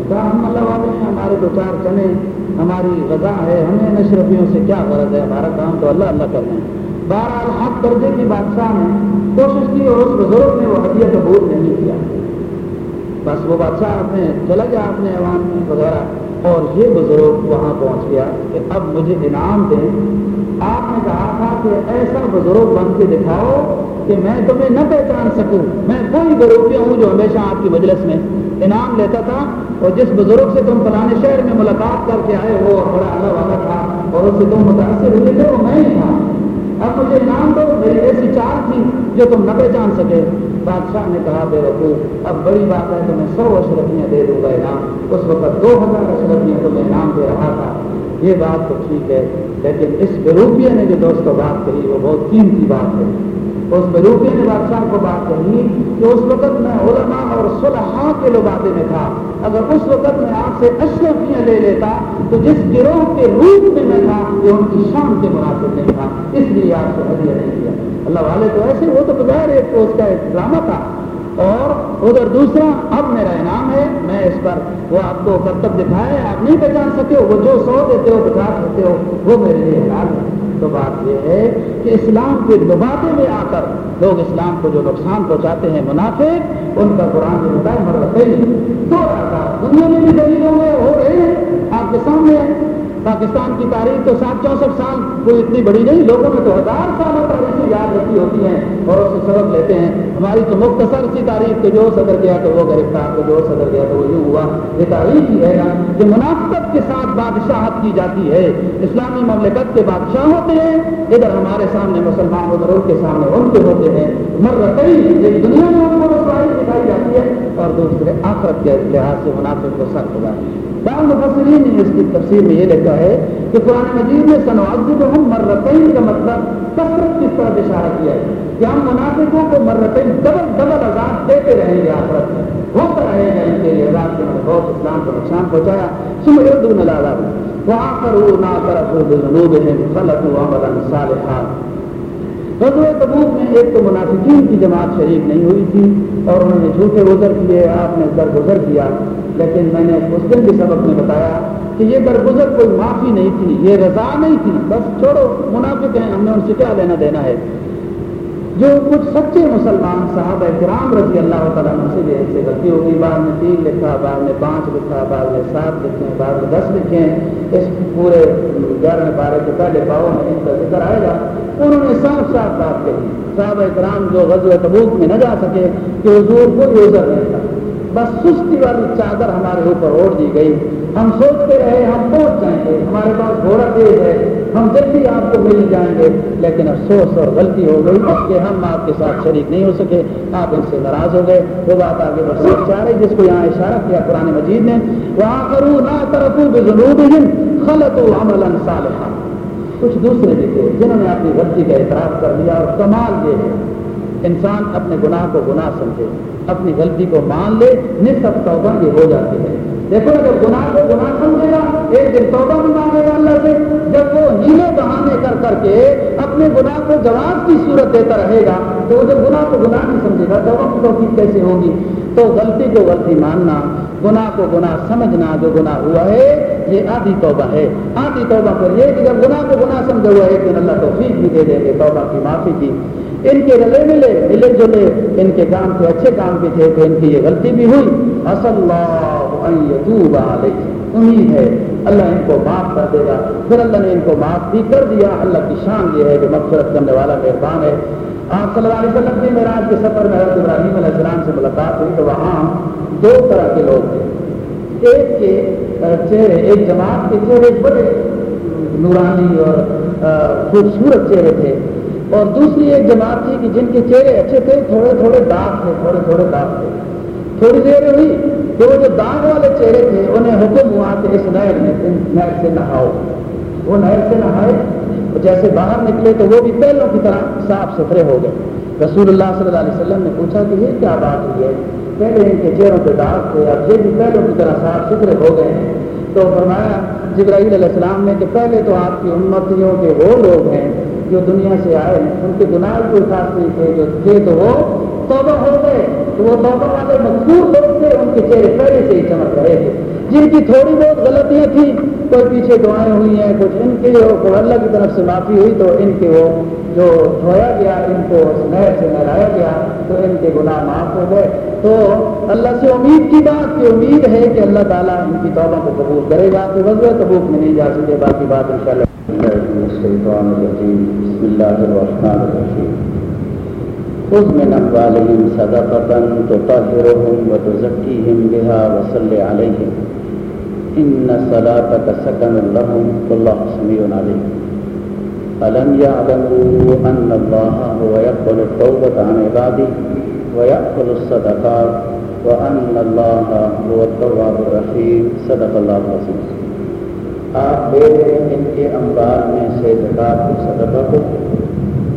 Speaker 1: کہا، ہم اللہ والے ہیں، ہمارے دو چار چنے ہماری غذا ہے، ہمیں نشرفیوں سے کیا غرض ہے؟ ہمارا کام تو اللہ اللہ کرنا ہے بہرحال حق درجے کی بادشاہ نے کوشش کی اور اس بزرگ نے وہ حدیت قبول نہیں کیا۔ بس وہ بادشاہ آپ نے چلا گیا اپنے عوام میں وغیرہ اور یہ بزرگ وہاں پہنچ گیا کہ اب مجھے انعام دیں۔ آپ نے کہا تھا کہ ایسا بزرگ بن کے دکھاؤ کہ میں تمہیں نہ پہچان سکوں۔ میں کوئی بروپیہ ہوں جو ہمیشہ آپ کی مجلس میں انعام لیتا تھا اور جس بزرگ سے تم فلانے شہر میں ملاقات کر کے آئے وہ بڑا اللہ والا تھا اور اس سے تم متاثر ہوئے تھے وہ میں ہی تھا۔ اب مجھے انعام دو، میری ایسی چال تھی جو تم نہ پہچان سکے۔ بادشاہ نے کہا، بے رکو اب بڑی بات ہے کہ میں سو اشرفیاں دے دوں گا انعام. اس وقت دو ہزار اشرفیاں تمہیں انعام دے رہا تھا۔ یہ بات تو ٹھیک ہے، لیکن اس بروپیہ نے جو دوستوں بات کہی وہ بہت قیمتی بات ہے۔ اس بروپیہ نے بادشاہ کو بات کہی کہ اس وقت میں علماء اور صلحاء کے لوگ میں تھا۔ اگر اس وقت میں آپ سے اشرفیاں لے لیتا، تو جس گروہ کے روپ میں میں تھا، یہ ان کی شان کے مناسب نہیں تھا۔ اس لیے آپ کو ہدیہ نہیں کیا۔ اللہ والے تو ایسے وہ تو بغیر ایک اس کا ایک ڈرامہ تھا۔ اور ادھر دوسرا، اب میرا انعام ہے، میں اس پر وہ آپ کو کرتب دکھائے آپ نہیں پہچان سکتے ہو، وہ جو سو دیتے ہو پچاس دیتے ہو، وہ میرے لیے حلال ہے۔ تو بات یہ ہے کہ اسلام کے دباتے میں آ کر لوگ اسلام کو جو نقصان پہنچاتے ہیں منافع ان کا قرآن جو ہوتا ہے مرتے دو دنیا میں بھی دلیلوں میں ہو رہے ہیں، آپ کے سامنے پاکستان کی تاریخ تو سات چونسٹھ سال کوئی اتنی بڑی نہیں، لوگوں میں تو ہزار سالوں تاریخیں یاد رکھی ہوتی ہیں اور اس سے سبق لیتے ہیں۔ ہماری تو مختصر سی تاریخ تو جو صدر گیا تو وہ گرفتار تو جو صدر گیا تو وہ یوں ہوا۔ یہ تاریخ ہی ہے نا کہ منافقت کے ساتھ بادشاہت کی جاتی ہے۔ اسلامی مملکت کے بادشاہ ہوتے ہیں، ادھر ہمارے سامنے مسلمان ادھر ان کے سامنے ان کے ہوتے ہیں۔ مر ایک دنیا میں ان کو رسوائی دکھائی جاتی ہے اور دوسرے آخرت کے لحاظ سے منافع کو سخت ہوا بعض مفسرین نے اس کی تفسیر میں یہ لکھا ہے کہ قرآن مجید میں سنوازی ہم مرتعین کا مطلب کثرت کس طرح اشارہ کیا ہے کہ ہم منافقوں کو مرتعین ڈبل ڈبل آزاد دیتے رہیں گے آخرت میں۔ ہوتا رہے گا ان کے لیے آزاد کے بہت اسلام کو نقصان پہنچایا۔ سم اردو نلالا وہاں پر وہ نا طرف خلط ہوا مدن صالحات غزوہ تبوک میں ایک تو منافقین کی جماعت شریک نہیں ہوئی تھی اور انہوں نے جھوٹے گزر کیے، آپ نے درگزر کیا۔ لیکن میں نے اس دن بھی سبق میں بتایا کہ یہ درگزر کوئی معافی نہیں تھی، یہ رضا نہیں تھی۔ بس چھوڑو، منافق ہیں، ہم نے ان سے کیا لینا دینا ہے؟ جو کچھ سچے مسلمان صاحب کرام رضی اللہ تعالیٰ سے بھی ایسے غلطی ہوگی، بعد میں تین لکھا، بعد میں پانچ لکھا، بعد میں سات لکھے، بعد میں دس لکھے، اس پورے گیارہویں بارہ کے پہلے باؤں میں ان کا ذکر آئے گا۔ انہوں نے صاف صاف بات کہی۔ صاحب کرام جو غزو تبوک میں نہ جا سکے، کہ حضور کو یوزر نہیں تھا۔ بس سستی والی چادر ہمارے اوپر اوڑھ دی گئی۔ ہم سوچتے رہے، ہم پہنچ جائیں گے۔ ہمارے پاس گھوڑا تیز ہے۔ ہم جلدی آپ کو مل جائیں گے۔ لیکن افسوس اور غلطی ہو گئی کہ ہم آپ کے ساتھ شریک نہیں ہو سکے۔ آپ ان سے ناراض ہو گئے۔ وہ بات آگے بڑھ سکھ چاہ رہی جس کو یہاں اشارہ کیا قرآن مجید نے۔ وہاں کروں نہ ترقو بجنوب خلط و عمل صالحہ کچھ دوسرے بھی تھے جنہوں نے اپنی غلطی کا اعتراف کر لیا اور کمال یہ ہے انسان اپنے گناہ کو گناہ سمجھے، اپنی غلطی کو مان لے، نصف توبہ یہ ہو جاتی ہے۔ دیکھو، اگر گناہ کو گناہ سمجھے گا، ایک دن توبہ بھی مانگے گا اللہ سے۔ جب وہ نیلے بہانے کر کر کے اپنے گناہ کو جواب کی صورت دیتا رہے گا، تو وہ جب گناہ کو گناہ نہیں سمجھے گا، توبہ کی توفیق کیسے ہوگی؟ تو غلطی کو غلطی ماننا، گناہ کو گناہ سمجھنا جو گناہ ہوا ہے، یہ آدھی توبہ ہے۔ آدھی توبہ پر یہ کہ جب گناہ کو گناہ سمجھا ہوا ہے کہ اللہ توفیق بھی دے دیں گے، توبہ کی معافی کی۔ ان کے رلے ملے ملے جلے ان کے کام کے اچھے کام بھی تھے تو ان کی یہ غلطی بھی ہوئی۔ امید ہے، اللہ ان کو معاف کر دے گا۔ پھر اللہ نے ان کو معاف بھی کر دیا۔ اللہ کی شان یہ ہے جو مغفرت کرنے والا مہربان ہے۔ آپ صلی اللہ علیہ وسلم کی معراج کے سفر میں حضرت ابراہیم علیہ السلام سے ملاقات ہوئی تو وہاں دو طرح کے لوگ تھے۔ ایک کے چہرے، ایک جماعت کے چہرے بڑے نورانی اور خوبصورت چہرے تھے۔ اور دوسری ایک جماعت تھی کہ جن کے چہرے اچھے تھے، تھوڑے تھوڑے داغ تھے، تھوڑے تھوڑے داغ تھے۔ تھوڑی دیر ہوئی کہ وہ جو داغ والے چہرے تھے، انہیں حکم ہوا کہ اس نہر میں نہر سے نہاؤ۔ وہ نہر سے نہائے جیسے باہر نکلے تو وہ بھی پہلوں کی طرح صاف ستھرے ہو گئے۔ رسول اللہ صلی اللہ علیہ وسلم نے پوچھا کہ یہ کیا بات ہوئی ہے؟ پہلے ان کے چہروں پہ داغ تھے، اب یہ بھی پہلوں کی طرح صاف ستھرے ہو گئے ہیں۔ تو فرمایا جبرائیل علیہ السلام نے کہ پہلے تو آپ کی امتیوں کے وہ لوگ ہیں جو دنیا سے آئے ان کے گناہ کو خاص نہیں تھے، جو تھے تو وہ توبہ ہو گئے، تو وہ توبہ والے مقصور لوگ تھے، ان کے چہرے پہلے سے ہی چمک رہے تھے۔ جن کی تھوڑی بہت غلطیاں تھیں، کوئی پیچھے دعائیں ہوئی ہیں، کچھ ان کے جو اللہ کی طرف سے معافی ہوئی تو ان کے وہ جو دھویا گیا، ان کو نہر سے نہرایا گیا تو ان کے گناہ معاف ہو گئے۔ تو اللہ سے امید کی بات کی امید ہے کہ اللہ تعالیٰ ان کی توبہ کو قبول کرے گا، تو وزر تبوک میں نہیں جا سکے، باقی بات ان شاء اللہ بسم اللہ الرحمن الرحیم۔ خذ من اموالهم صدقة تطهرهم وتزكيهم بها وصل عليهم ان صلاتك سكن لهم، والله سميع عليم. ألم يعلموا أن الله هو يقبل التوبة عن عباده ويأكل الصدقات، وأن الله هو التواب الرحيم. صدق الله العظيم. آپ لے لیں ان کے امبار میں سے زکات کو صدقہ کو،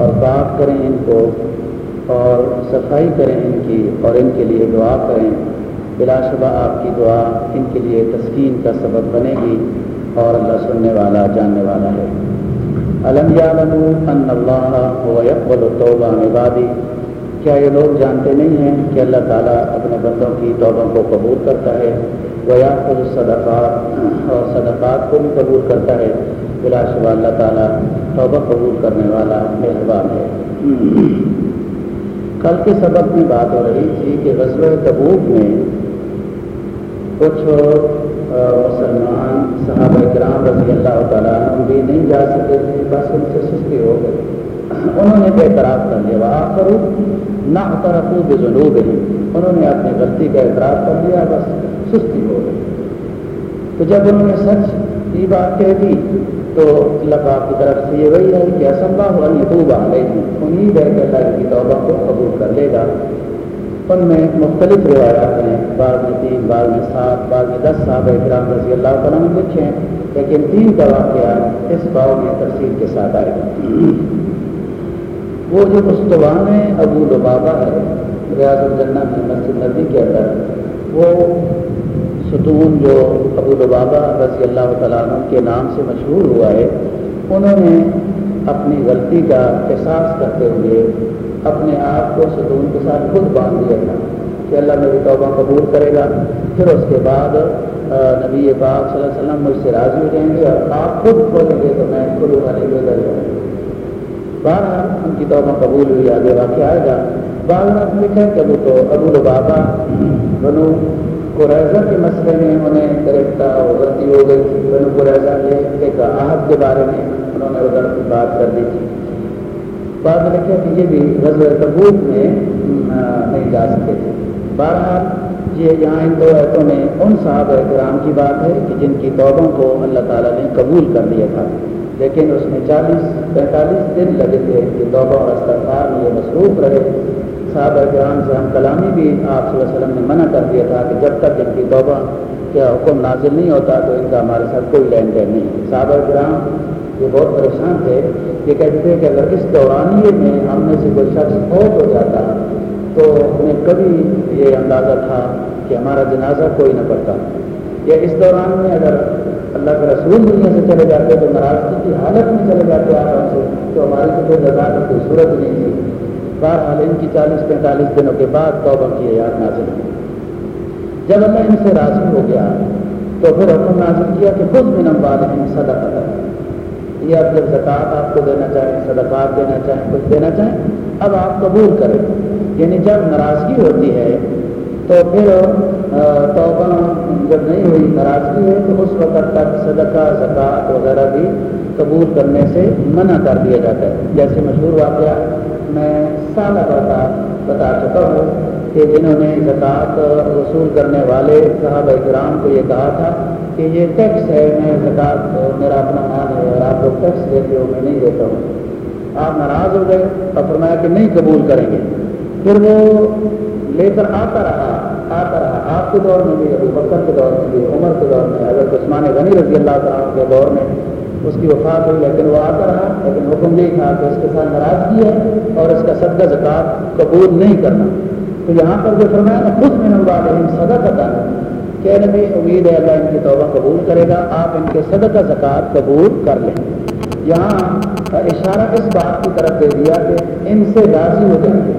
Speaker 1: اور پاک کریں ان کو، اور صفائی کریں ان کی، اور ان کے لیے دعا کریں بلا شبہ آپ کی دعا ان کے لیے تسکین کا سبب بنے گی اور اللہ سننے والا جاننے والا ہے۔ علم ان اللہ یقبل التوبہ عبادی۔ کیا یہ لوگ جانتے نہیں ہیں کہ اللہ تعالیٰ اپنے بندوں کی توبہ کو قبول کرتا ہے؟ وہ یا خود صدقات اور صدقات کو بھی قبول کرتا ہے۔ بلا شبہ اللہ تعالیٰ توبہ قبول کرنے والا مہربان ہے۔ کل کے سبق میں بات ہو رہی تھی کہ غزل تبوک میں کچھ مسلمان صحابہ کرام رضی اللہ تعالیٰ بھی نہیں جا سکے تھے، بس ان سے سستی ہو گئی۔ انہوں نے بے اعتراف کر لیا وہ کرو۔ نہ اترفو بے ضرور انہوں نے اپنی غلطی کا اعتراف کر لیا، بس سستی ہو گئی۔ تو جب انہوں نے سچ یہ بات کہہ دی، تو اللہ پاک کی طرف سے یہ وہی ہے کہ اسمبا ہوا نہیں تو گئی امید ہے کہ اللہ کی توبہ کو قبول کر لے گا۔ ان میں مختلف روایات ہیں۔ بعض میں تین، بعض میں سات، بعض میں دس صاحب اکرام رضی اللہ تعالیٰ نے لکھے ہیں، لیکن تین کا واقعہ اس باؤ میں تفصیل کے ساتھ آئے گا۔ وہ جو استوان ہے، ابو البابا ہے، ریاض الجنہ میں مسجد نبی کے اندر، وہ ستون جو ابو البابا رضی اللہ تعالیٰ عنہ کے نام سے مشہور ہوا ہے، انہوں نے اپنی غلطی کا احساس کرتے ہوئے اپنے آپ کو ستون کے ساتھ خود باندھ دیا تھا کہ اللہ میری توبہ قبول کرے گا۔ پھر اس کے بعد نبی پاک صلی اللہ علیہ وسلم مجھ سے راضی ہو جائیں گے اور آپ خود بولیں گے تو میں خود والے گے جاؤں بارہ ان کی توبہ قبول ہوئی، آگے واقع آئے گا۔ بارہ لکھا کہ وہ تو، ابو البابا بنو قریضہ کے مسئلے میں انہیں گرفتہ غلطی ہو گئی۔ تھی بنو قریضہ کے ایک آہد کے بارے میں انہوں نے ادھر کی بات کر دی تھی۔ بعد میں لکھا کہ یہ بھی غزل تبوک میں نہیں جا سکے۔ تھے بہرحال، یہ یہاں ان دو ایتوں میں ان صاحب کرام کی بات ہے کہ جن کی توبوں کو اللہ تعالیٰ نے قبول کر لیا تھا۔ لیکن اس میں چالیس، پینتالیس دن لگے تھے کہ توبہ اور استغفار میں یہ مصروف رہے۔ صاحب کرام سے ہم کلامی بھی آپ صلی اللہ علیہ وسلم نے منع کر دیا تھا کہ جب تک ان کی توبہ کیا حکم نازل نہیں ہوتا تو ان کا ہمارے ساتھ کوئی لین دین نہیں۔ صاحب کرام یہ بہت پریشان تھے یہ کہتے تھے کہ اگر اس دورانیے میں ہم میں سے کوئی شخص فوت ہو جاتا تو ہمیں کبھی یہ اندازہ تھا کہ ہمارا جنازہ کوئی نہ پڑتا۔ یا اس دوران میں اگر اللہ کے رسول دنیا سے چلے جاتے تو ناراضگی کی حالت میں چلے جاتے آرام سے تو ہماری تو کوئی نظار کی کوئی صورت نہیں تھی۔ بہرحال ان کی چالیس پینتالیس دنوں کے بعد توبہ کی یاد نازل ہوئی۔ جب اللہ ان سے راضی ہو گیا تو پھر حکم نازل کیا کہ خود بھی نمبر صدا قدر یہ جب زکوٰۃ آپ کو دینا چاہیں، صدقات دینا چاہیں، کچھ دینا چاہیں، اب آپ قبول کریں۔ یعنی جب ناراضگی ہوتی ہے، تو پھر توبہ جب نہیں ہوئی، ناراضگی ہے تو اس وقت تک صدقہ، زکوٰۃ وغیرہ بھی قبول کرنے سے منع کر دیا جاتا ہے۔ جیسے مشہور واقعہ میں سالہ بتا بتا چکا ہوں۔ کہ جنہوں نے زکوٰۃ وصول کرنے والے صحابہ کرام کو یہ کہا تھا کہ یہ ٹیکس ہے، میں زکوٰۃ میرا اپنا مال ہے اور آپ لوگ ٹیکس دیتے ہو میں نہیں دیتا ہوں۔ آپ ناراض ہو گئے اور فرمایا کہ نہیں قبول کریں گے۔ پھر وہ لے کر آتا رہا آتا رہا۔ آپ کے دور میں بھی ابھی بکر کے دور میں بھی، عمر کے دور میں، حضرت عثمان غنی رضی اللہ تعالیٰ کے دور میں اس کی وفات ہوئی، لیکن وہ آتا رہا۔ لیکن حکم نہیں تھا کہ اس کے ساتھ ناراضگی ہے اور اس کا صدقہ زکوٰۃ قبول نہیں کرنا۔ تو یہاں پر جو فرمایا نا خود میں نمبر صدق ادا کہ نبی، امید ہے اللہ ان کی توبہ قبول کرے گا، آپ ان کے صدقہ، زکوٰۃ قبول کر لیں۔ یہاں اشارہ اس بات کی طرف دے دیا کہ ان سے راضی ہو جائیں گے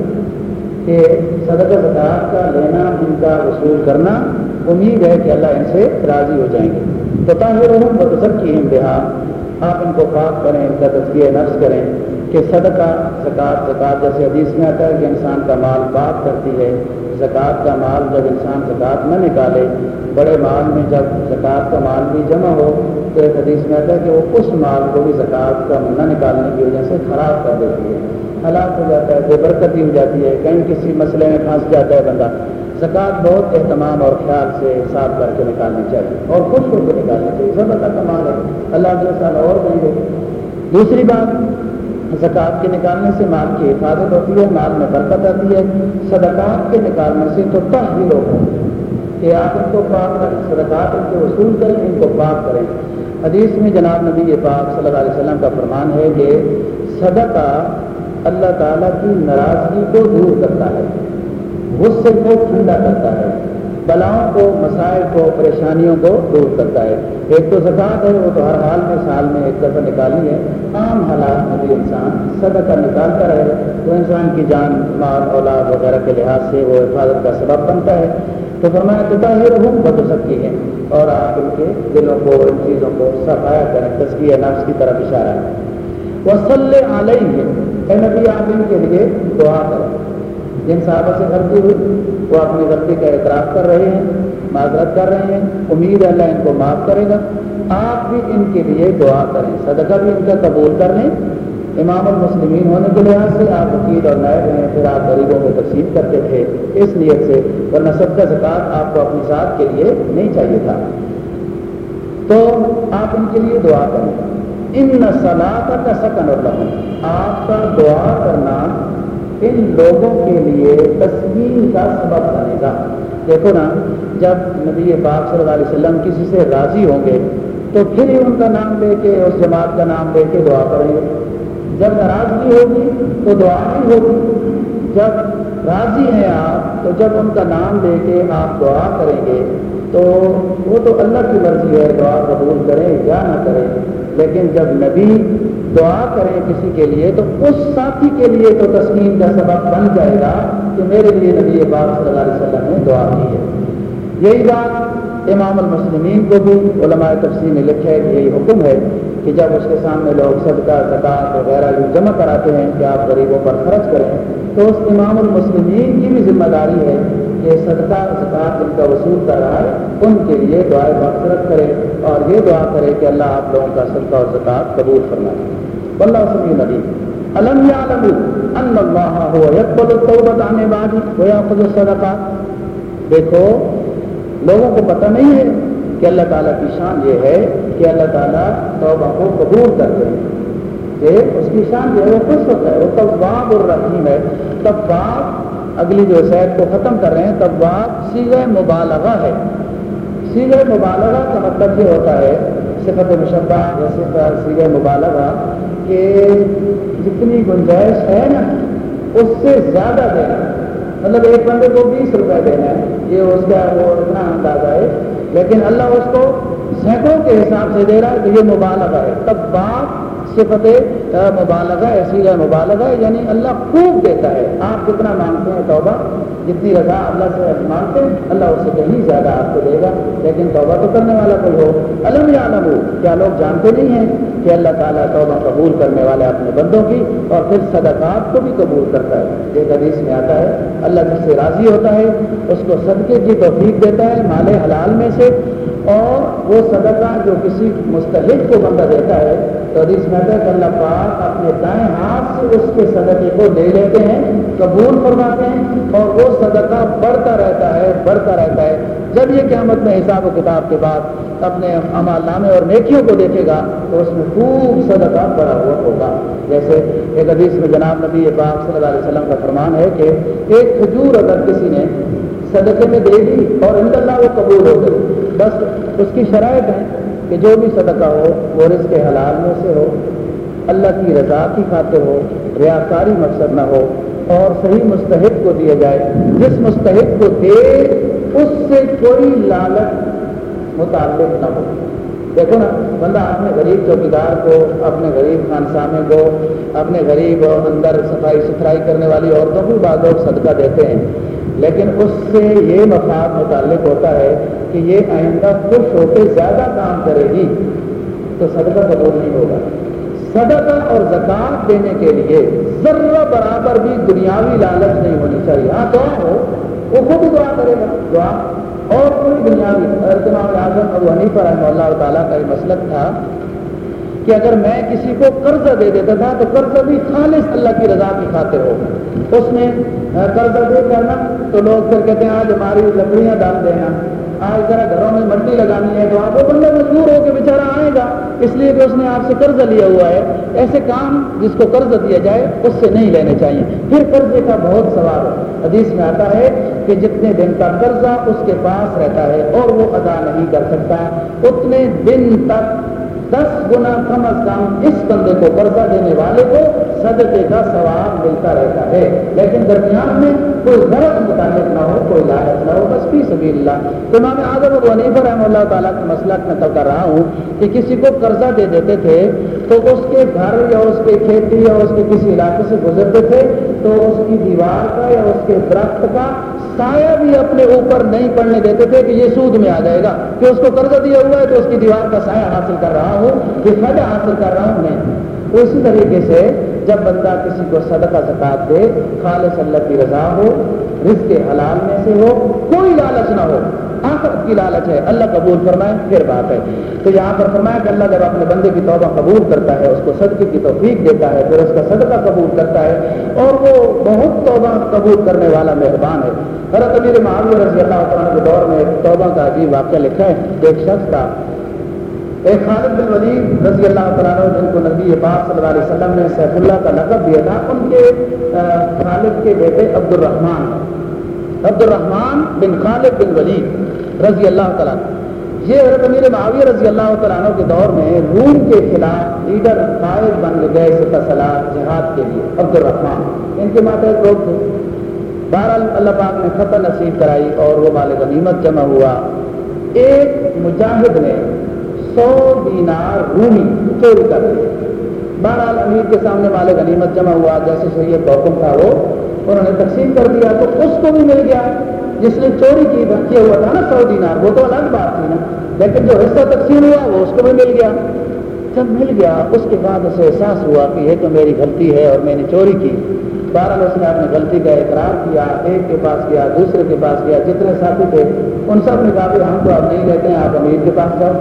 Speaker 1: کہ صدقہ، زکوٰۃ کا لینا، ان کا وصول کرنا، امید ہے کہ اللہ ان سے راضی ہو جائیں گے۔ تو تاہر بدسر کی بہار آپ ان کو پاک کریں ان کا تذکیہ نفس کریں۔ کہ صدقہ، زکوٰۃ زکوٰۃ جیسے حدیث میں آتا ہے کہ انسان کا مال پاک کرتی ہے، زکوٰۃ کا مال جب انسان زکوٰۃ نہ نکالے، بڑے مال میں جب زکوٰۃ کا مال بھی جمع ہو، تو ایک حدیث میں آتا ہے کہ وہ اس مال کو بھی زکوٰۃ کا نہ نکالنے کی وجہ سے خراب کر دیتی ہے، ہلاک ہو جاتا ہے، بے برکتی ہو جاتی ہے، کہیں کسی مسئلے میں پھنس جاتا ہے بندہ۔ زکوٰۃ بہت اہتمام اور خیال سے صاف کر کے نکالنی چاہیے اور خوش ہو کے نکالنی چاہیے۔ سب کا کمال ہے۔ اللہ سال اور دیں گے۔ دوسری بات زکوٰۃ کے نکالنے سے مال کی حفاظت ہوتی ہے، مال میں برکت آتی ہے۔ صدقات کے نکالنے سے تو تہ بھی لوگ ہوں۔ کہ آپ ان کو پاک کریں صدقات ان کے وصول کریں، ان کو پاک کریں۔ حدیث میں جناب نبی یہ پاک صلی اللہ علیہ وسلم کا فرمان ہے کہ صدقہ اللہ تعالیٰ کی ناراضگی کو دور کرتا ہے، غصے کو ٹھنڈا کرتا ہے۔ بلاؤں کو، مسائل کو، پریشانیوں کو دور کرتا ہے۔ ایک تو زکوٰۃ ہے، وہ تو ہر حال میں، سال میں ایک دفعہ نکالنی ہے۔ عام حالات میں بھی انسان صدقہ نکالتا رہے۔ وہ انسان کی جان، مال، اولاد وغیرہ کے لحاظ سے وہ حفاظت کا سبب بنتا ہے۔ تو فرمایا کہ طاہر ہوں بدل سکتی ہے اور آپ ان کے دلوں کو، ان چیزوں کو صفایا کریں۔ تسکیہ نفس کی طرف اشارہ ہے۔ وہ صلی علیہ اے نبی، آپ ان کے لیے دعا کریں۔ جن صحابہ سے غلطی ہوئی، وہ اپنی غلطی کا اعتراف کر رہے ہیں، معذرت کر رہے ہیں۔ امید اللہ ان کو معاف کرے گا۔ آپ بھی ان کے لیے دعا کریں۔ صدقہ بھی ان کا قبول کر لیں۔ امام المسلمین ہونے کے لحاظ سے آپ وکیل اور نائب ہیں، پھر آپ غریبوں کو تقسیم کرتے تھے۔ اس نیت سے، ورنہ سب کا زکوٰۃ آپ کو اپنی ذات کے لیے نہیں چاہیے تھا۔ تو آپ ان کے لیے دعا کریں۔ ان نسلات کا سکن اور آپ کا دعا کرنا ان لوگوں کے لیے تصویر کا سبب بنے گا۔ دیکھو نا، جب نبی پاک صلی اللہ علیہ وسلم کسی سے راضی ہوں گے، تو پھر ہی ان کا نام لے کے، اس جماعت کا نام لے کے دعا کریں گے۔ جب ناراضگی ہوگی، تو دعا نہیں ہوگی۔ جب راضی ہیں آپ، تو جب ان کا نام لے کے آپ دعا کریں گے، تو وہ تو اللہ کی مرضی ہے، دعا قبول کریں یا نہ کریں۔ لیکن جب نبی دعا کریں کسی کے لیے تو اس ساتھی کے لیے تو تسلیم کا سبب بن جائے گا کہ میرے لیے نبی پاک صلی اللہ علیہ وسلم نے دعا کی ہے۔ یہی بات امام المسلمین کو بھی علماء تفصیل میں لکھے یہی حکم ہے کہ جب اس کے سامنے لوگ صدقہ زکات وغیرہ جو جمع کراتے ہیں کہ آپ غریبوں پر خرچ کریں تو اس امام المسلمین کی بھی ذمہ داری ہے کہ صدقہ زکات جن کا وصول کر رہا ہے، ان کے لیے دعائیں مغفرت کرے اور یہ دعا کرے کہ اللہ آپ لوگوں کا صدقہ اور زکات قبول فرمائے۔ اللہ سمی نبی الم یعلم ان اللہ هو يقبل التوبہ عن عباده ويأخذ الصدقات دیکھو، لوگوں کو پتہ نہیں ہے کہ اللہ تعالیٰ کی شان یہ ہے کہ اللہ تعالیٰ توبہ کو قبول کرتے ہیں۔ کہ اس کی شان جو ہے، وہ خوش ہوتا ہے، وہ طباب الرحیم ہے۔ طباب اگلی جو سید کو ختم کر رہے ہیں طباب سیغ مبالغہ ہے۔ سیغ مبالغہ کا مطلب یہ ہوتا ہے، صفت مشبہ یا صفت سیغ مبالغہ، کہ جتنی گنجائش ہے نا، اس سے زیادہ دینا۔ مطلب ایک بندے کو بیس روپے دینا ہے، یہ اس کا وہ اتنا اندازہ ہے۔ لیکن اللہ اس کو سینکڑوں کے حساب سے دے رہا ہے تو یہ مبالغہ ہے۔ تب بات صفت مبالغہ، ایسی ہے مبالغہ ہے یعنی اللہ خوب دیتا ہے۔ آپ کتنا مانگتے ہیں توبہ؟ جتنی رضا اللہ سے مانگتے ہیں، اللہ اس سے کہیں زیادہ آپ کو دے گا۔ لیکن توبہ تو کرنے والا کوئی ہو۔ علم یا علم ہو کیا لوگ جانتے نہیں ہیں کہ اللہ تعالیٰ توبہ قبول کرنے والے اپنے بندوں کی اور پھر صدقات کو بھی قبول کرتا ہے؟ ایک حدیث میں آتا ہے، اللہ جس سے راضی ہوتا ہے، اس کو صدقے کی توفیق دیتا ہے، مال حلال میں سے۔ اور وہ صدقہ جو کسی مستحق کو بندہ دیتا ہے، تو حدیث میں کہ اللہ پاک اپنے دائیں ہاتھ سے اس کے صدقے کو لے لیتے ہیں، قبول فرماتے ہیں، اور وہ صدقہ بڑھتا رہتا ہے، بڑھتا رہتا ہے۔ جب یہ قیامت میں حساب و کتاب کے بعد اپنے عمال نامے اور نیکیوں کو دیکھے گا، تو اس میں خوب صدقہ بڑا ہوا ہوگا۔ جیسے ایک حدیث میں جناب نبی پاک صلی اللہ علیہ وسلم کا فرمان ہے کہ ایک کھجور اگر کسی نے صدقے میں دے دی اور ان اللہ وہ قبول ہو گئی بس اس کی شرائط ہے کہ جو بھی صدقہ ہو، وہ رزق کے حلال میں سے ہو، اللہ کی رضا کی خاطر ہو، ریاکاری مقصد نہ ہو اور صحیح مستحق کو دیا جائے۔ جس مستحق کو دے، اس سے کوئی لالچ متعلق نہ ہو۔ دیکھو نا، بندہ اپنے غریب چوکیدار کو، اپنے غریب خانسامے کو، اپنے غریب اندر صفائی ستھرائی کرنے والی عورتوں کو بعض لوگ صدقہ دیتے ہیں۔ لیکن اس سے یہ مفاد متعلق ہوتا ہے کہ یہ آئندہ خوش ہو کے زیادہ کام کرے گی، تو صدقہ قبول نہیں ہوگا۔ صدقہ اور زکات دینے کے لیے ذرہ برابر بھی دنیاوی لالچ نہیں ہونی چاہیے۔ ہاں دعا ہو، وہ خود دعا کرے گا۔ دعا اور کوئی بنیادی امام اعظم ابو حنیفہ رحمہ اللہ تعالیٰ کا یہ مسلک تھا کہ اگر میں کسی کو قرضہ دے دیتا تھا تو قرضہ بھی خالص اللہ کی رضا کی خاطر ہو۔ اس میں قرضہ دے کرنا، تو لوگ پھر کہتے ہیں، آج ہماری لکڑیاں ڈال دینا آج ذرا گھروں میں مٹی لگانی ہے، تو آپ وہ بندہ مجبور ہو کے بیچارہ آئے گا۔ اس لیے کہ اس نے آپ سے قرضہ لیا ہوا ہے۔ ایسے کام جس کو قرضہ دیا جائے، اس سے نہیں لینے چاہیے۔ پھر قرضے کا بہت سوال حدیث میں آتا ہے کہ جتنے دن کا قرضہ اس کے پاس رہتا ہے اور وہ ادا نہیں کر سکتا۔ اتنے دن تک دس گنا کم از کم اس بندے کو قرضہ دینے والے کو صدقے کا ثواب ملتا رہتا ہے۔ لیکن درمیان میں کوئی غرض متعلق نہ ہو، کوئی لالچ نہ ہو، بس فی سبیل اللہ۔ تو میں اعظم اور ونیف رحمہ اللہ تعالیٰ کا مسئلہ میں تو کر رہا ہوں کہ کسی کو قرضہ دے دیتے تھے تو اس کے گھر یا اس کے کھیتی یا اس کے کسی علاقے سے گزرتے تھے تو اس کی دیوار کا یا اس کے درخت کا سایہ بھی اپنے اوپر نہیں پڑنے دیتے تھے کہ یہ سود میں آ جائے گا، کہ اس کو قرضہ دیا ہوا ہے تو اس کی دیوار کا سایہ حاصل کر رہا ہوں، یہ فائدہ حاصل کر رہا ہوں میں۔ اسی طریقے سے جب بندہ کسی کو صدقہ زکات دے، خالص اللہ کی رضا ہو، رزق حلال میں سے ہو، کوئی لالچ نہ ہو ہاں آخرت کی لالچ ہے۔ اللہ قبول فرمائے، پھر بات ہے۔ تو یہاں پر فرمایا کہ اللہ جب اپنے بندے کی توبہ قبول کرتا ہے، اس کو صدقے کی توفیق دیتا ہے، پھر اس کا صدقہ قبول کرتا ہے۔ اور وہ بہت توبہ قبول کرنے والا مہربان ہے۔ حضرت امیر معاویہ رضی اللہ عنہ کے دور میں ایک توبہ کا عجیب واقعہ لکھا ہے۔ ایک شخص کا ایک خالد بن ولید رضی اللہ تعالیٰ جن کو نبی پاک صلی اللہ علیہ وسلم نے سیف اللہ کا لقب دیا تھا، ان کے خالد کے بیٹے عبد الرحمان عبد الرحمان بن خالد بن ولید۔ رضی اللہ تعالیٰ یہ حضرت امیر معاویہ رضی اللہ تعالیٰ عنہ کے دور میں روم کے خلاف لیڈر قائد بن گئے سلاح جہاد کے لیے عبد الرحمان ان کے ماتحت لوگ تھے۔ بہرحال اللہ پاک نے فتح نصیب کرائی اور وہ مال غنیمت جمع ہوا۔ ایک مجاہد نے سو دینار رومی چوری کر دی بہرحال امیر کے سامنے مال غنیمت جمع ہوا۔ جیسے شریعت حکم تھا وہ، انہوں نے تقسیم کر دیا تو اس کو بھی مل گیا۔ جس نے چوری کی کیا ہوا تھا نا سو دینار، وہ تو الگ بات تھی نا۔ لیکن جو حصہ تقسیم ہوا، وہ اس کو بھی مل گیا۔ جب مل گیا، اس کے بعد اسے احساس ہوا کہ یہ تو میری غلطی ہے اور میں نے چوری کی۔ بارہ اس نے اپنی غلطی کا اقرار کیا، ایک کے پاس گیا، دوسرے کے پاس گیا، جتنے ساتھی تھے، ان سب نے کہا ہم تو آپ نہیں لیتے ہیں، آپ امیر کے پاس جاؤ۔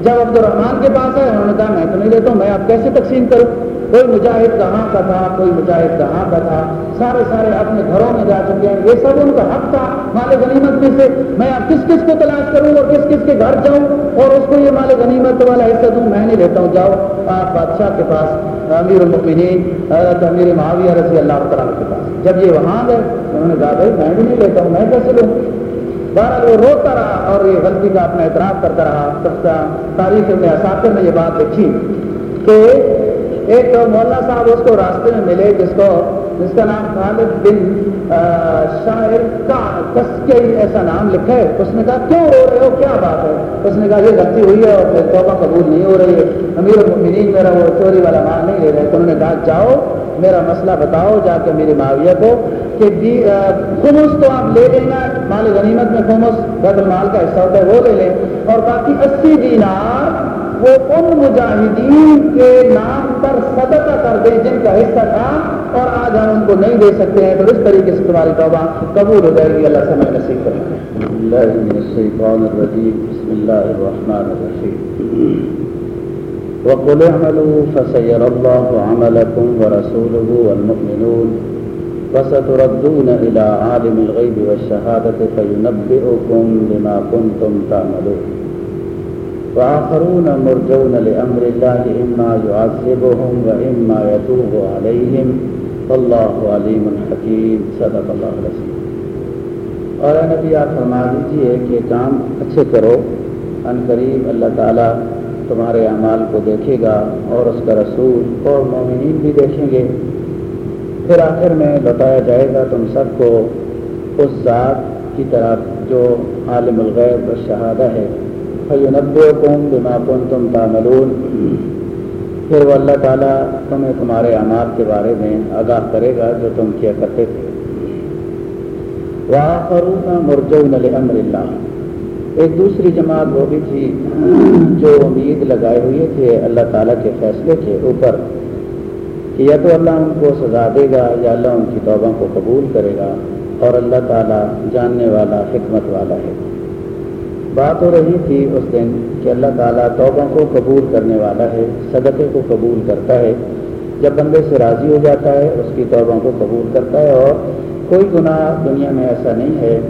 Speaker 1: جب عبد الرحمان کے پاس ہے انہوں نے کہا، میں تو نہیں لیتا ہوں، میں آپ کیسے تقسیم کروں؟ کوئی مجاہد کہاں کا تھا، کوئی مجاہد کہاں کا تھا؟ سارے سارے اپنے گھروں میں جا چکے ہیں۔ یہ سب ان کا حق تھا، مال غنیمت میں سے۔ میں آپ کس کس کو تلاش کروں اور کس کس کے گھر جاؤں؟ اور اس کو یہ مال غنیمت والا حصہ دوں؟ میں نہیں لیتا ہوں، جاؤ۔ آپ بادشاہ کے پاس، امیر المقین حضرت امیر معاویہ رضی اللہ تعالیٰ کے پاس۔ جب یہ وہاں گئے، انہوں نے کہا، بھائی، میں بھی نہیں لیتا ہوں، میں کیسے لوں؟ بہرحال وہ روتا رہا اور یہ غلطی کا اپنا اعتراف کرتا رہا۔ تاریخ میں اساتذہ نے یہ بات دیکھی کہ ایک مولانا صاحب اس کو راستے میں ملے جس کو جس کا نام خالد بن شاعر کا تسکری ایسا نام لکھا ہے۔ اس نے کہا، کیوں ہو رہے ہو؟ کیا بات ہے؟ اس نے کہا، یہ غلطی ہوئی ہے اور توبہ قبول نہیں ہو رہی ہے۔ امیر المؤمنین، میرا وہ چوری والا مال نہیں لے رہے۔ تو انہوں نے کہا، جاؤ، میرا مسئلہ بتاؤ، جا کے میری معاویہ کو کہ جی، خمس تو آپ لے لینا مال غنیمت میں خمس بیت المال کا حصہ ہوتا ہے، وہ لے لیں۔ اور باقی اسی دینار وہ ان مجاہدین کے نام پر صدقہ کر دیں جن کا حصہ تھا اور آج ہم ان کو نہیں دے سکتے ہیں۔ تو اس طریقے سے تمہاری توبہ قبول ہو جائے گی۔ اللہ سے میں نصیب کریں بسم اللہ الرحمن الرحیم۔ وقل اعملوا فسيرى الله عملكم ورسوله والمؤمنون۔ وستردون إلى عالم الغيب والشهادة فينبئكم بما كنتم تعملون. وآخرون مرجون لأمر الله، إما يعذبهم وإما يتوب عليهم. والله عليم حكيم. صدق الله رسول اور نبی، آپ فرما دیجیے کہ کام اچھے کرو، ان قریب اللہ تعالیٰ تمہارے اعمال کو دیکھے گا اور اس کا رسول اور مومنین بھی دیکھیں گے۔ پھر آخر میں لوٹایا جائے گا تم سب کو اس ذات کی طرف جو عالم الغیب شہادہ ہے۔ فیونب کم بما کن تم تاملون پھر وہ اللہ تعالیٰ تمہیں تمہارے اعمال کے بارے میں آگاہ کرے گا جو تم کیا کرتے تھے۔ واہ مرجون امر اللہ ایک دوسری جماعت وہ بھی تھی جو امید لگائے ہوئے تھے، اللہ تعالیٰ کے فیصلے کے اوپر۔ کہ یا تو اللہ ان کو سزا دے گا یا اللہ ان کی توبہ کو قبول کرے گا اور اللہ تعالیٰ جاننے والا حکمت والا ہے۔ بات ہو رہی تھی اس دن کہ اللہ تعالیٰ توبہ کو قبول کرنے والا ہے، صدقے کو قبول کرتا ہے۔ جب بندے سے راضی ہو جاتا ہے، اس کی توبہ کو قبول کرتا ہے اور کوئی گناہ دنیا میں ایسا نہیں ہے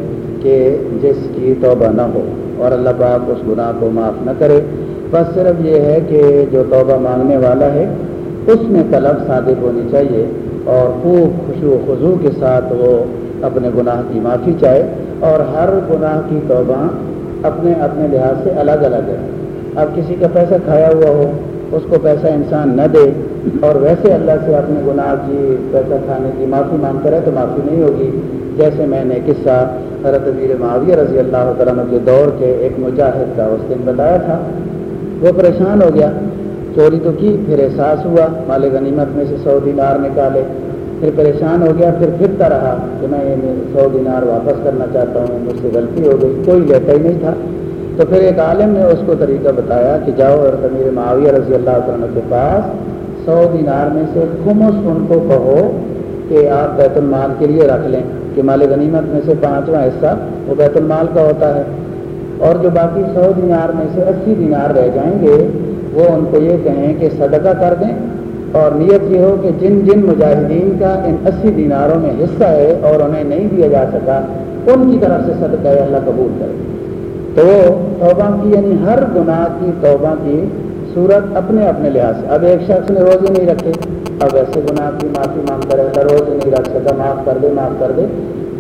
Speaker 1: کہ جس کی توبہ نہ ہو اور اللہ پاک اس گناہ کو معاف نہ کرے۔ بس صرف یہ ہے کہ جو توبہ مانگنے والا ہے اس میں طلب صادق ہونی چاہیے اور خوب خوشو و خضو کے ساتھ وہ اپنے گناہ کی معافی چاہے اور ہر گناہ کی توبہ اپنے اپنے لحاظ سے الگ الگ ہے۔ اب کسی کا پیسہ کھایا ہوا ہو، اس کو پیسہ انسان نہ دے اور ویسے اللہ سے اپنے گناہ کی، پیسہ کھانے کی معافی مانگ کرے تو معافی نہیں ہوگی۔ جیسے میں نے قصہ حضرت ویر معاویہ رضی اللہ تعالیٰ کے دور کے ایک مجاہد کا اس دن بتایا تھا۔ وہ پریشان ہو گیا۔ چوری تو کی، پھر احساس ہوا، مال غنیمت میں سے سو دینار نکالے۔ پھر پریشان ہو گیا، پھر پھرتا رہا کہ میں یہ سو دینار واپس کرنا چاہتا ہوں، مجھ سے غلطی ہو گئی، کوئی لیتا ہی نہیں تھا۔ تو پھر ایک عالم نے اس کو طریقہ بتایا کہ جاؤ اور امیر معاویہ رضی اللہ عنہ کے پاس سو دینار میں سے خمس ان کو کہو کہ آپ بیت المال کے لیے رکھ لیں کہ مال غنیمت میں سے پانچواں حصہ وہ بیت المال کا ہوتا ہے۔ اور جو باقی سو دینار میں سے اسی دینار رہ جائیں گے وہ ان کو یہ کہیں کہ صدقہ کر دیں اور نیت یہ ہو کہ جن جن مجاہدین کا ان اسی دیناروں میں حصہ ہے اور انہیں نہیں دیا جا سکا، ان کی طرف سے صدقہ اللہ قبول کرے۔ تو توبہ کی یعنی ہر گناہ کی توبہ کی صورت اپنے اپنے لحاظ سے۔ اب ایک شخص نے روزے نہیں رکھے، اب ایسے گناہ کی معافی مانگ کر روزے روز نہیں رکھ سکتا معاف کر دے، معاف کر دے،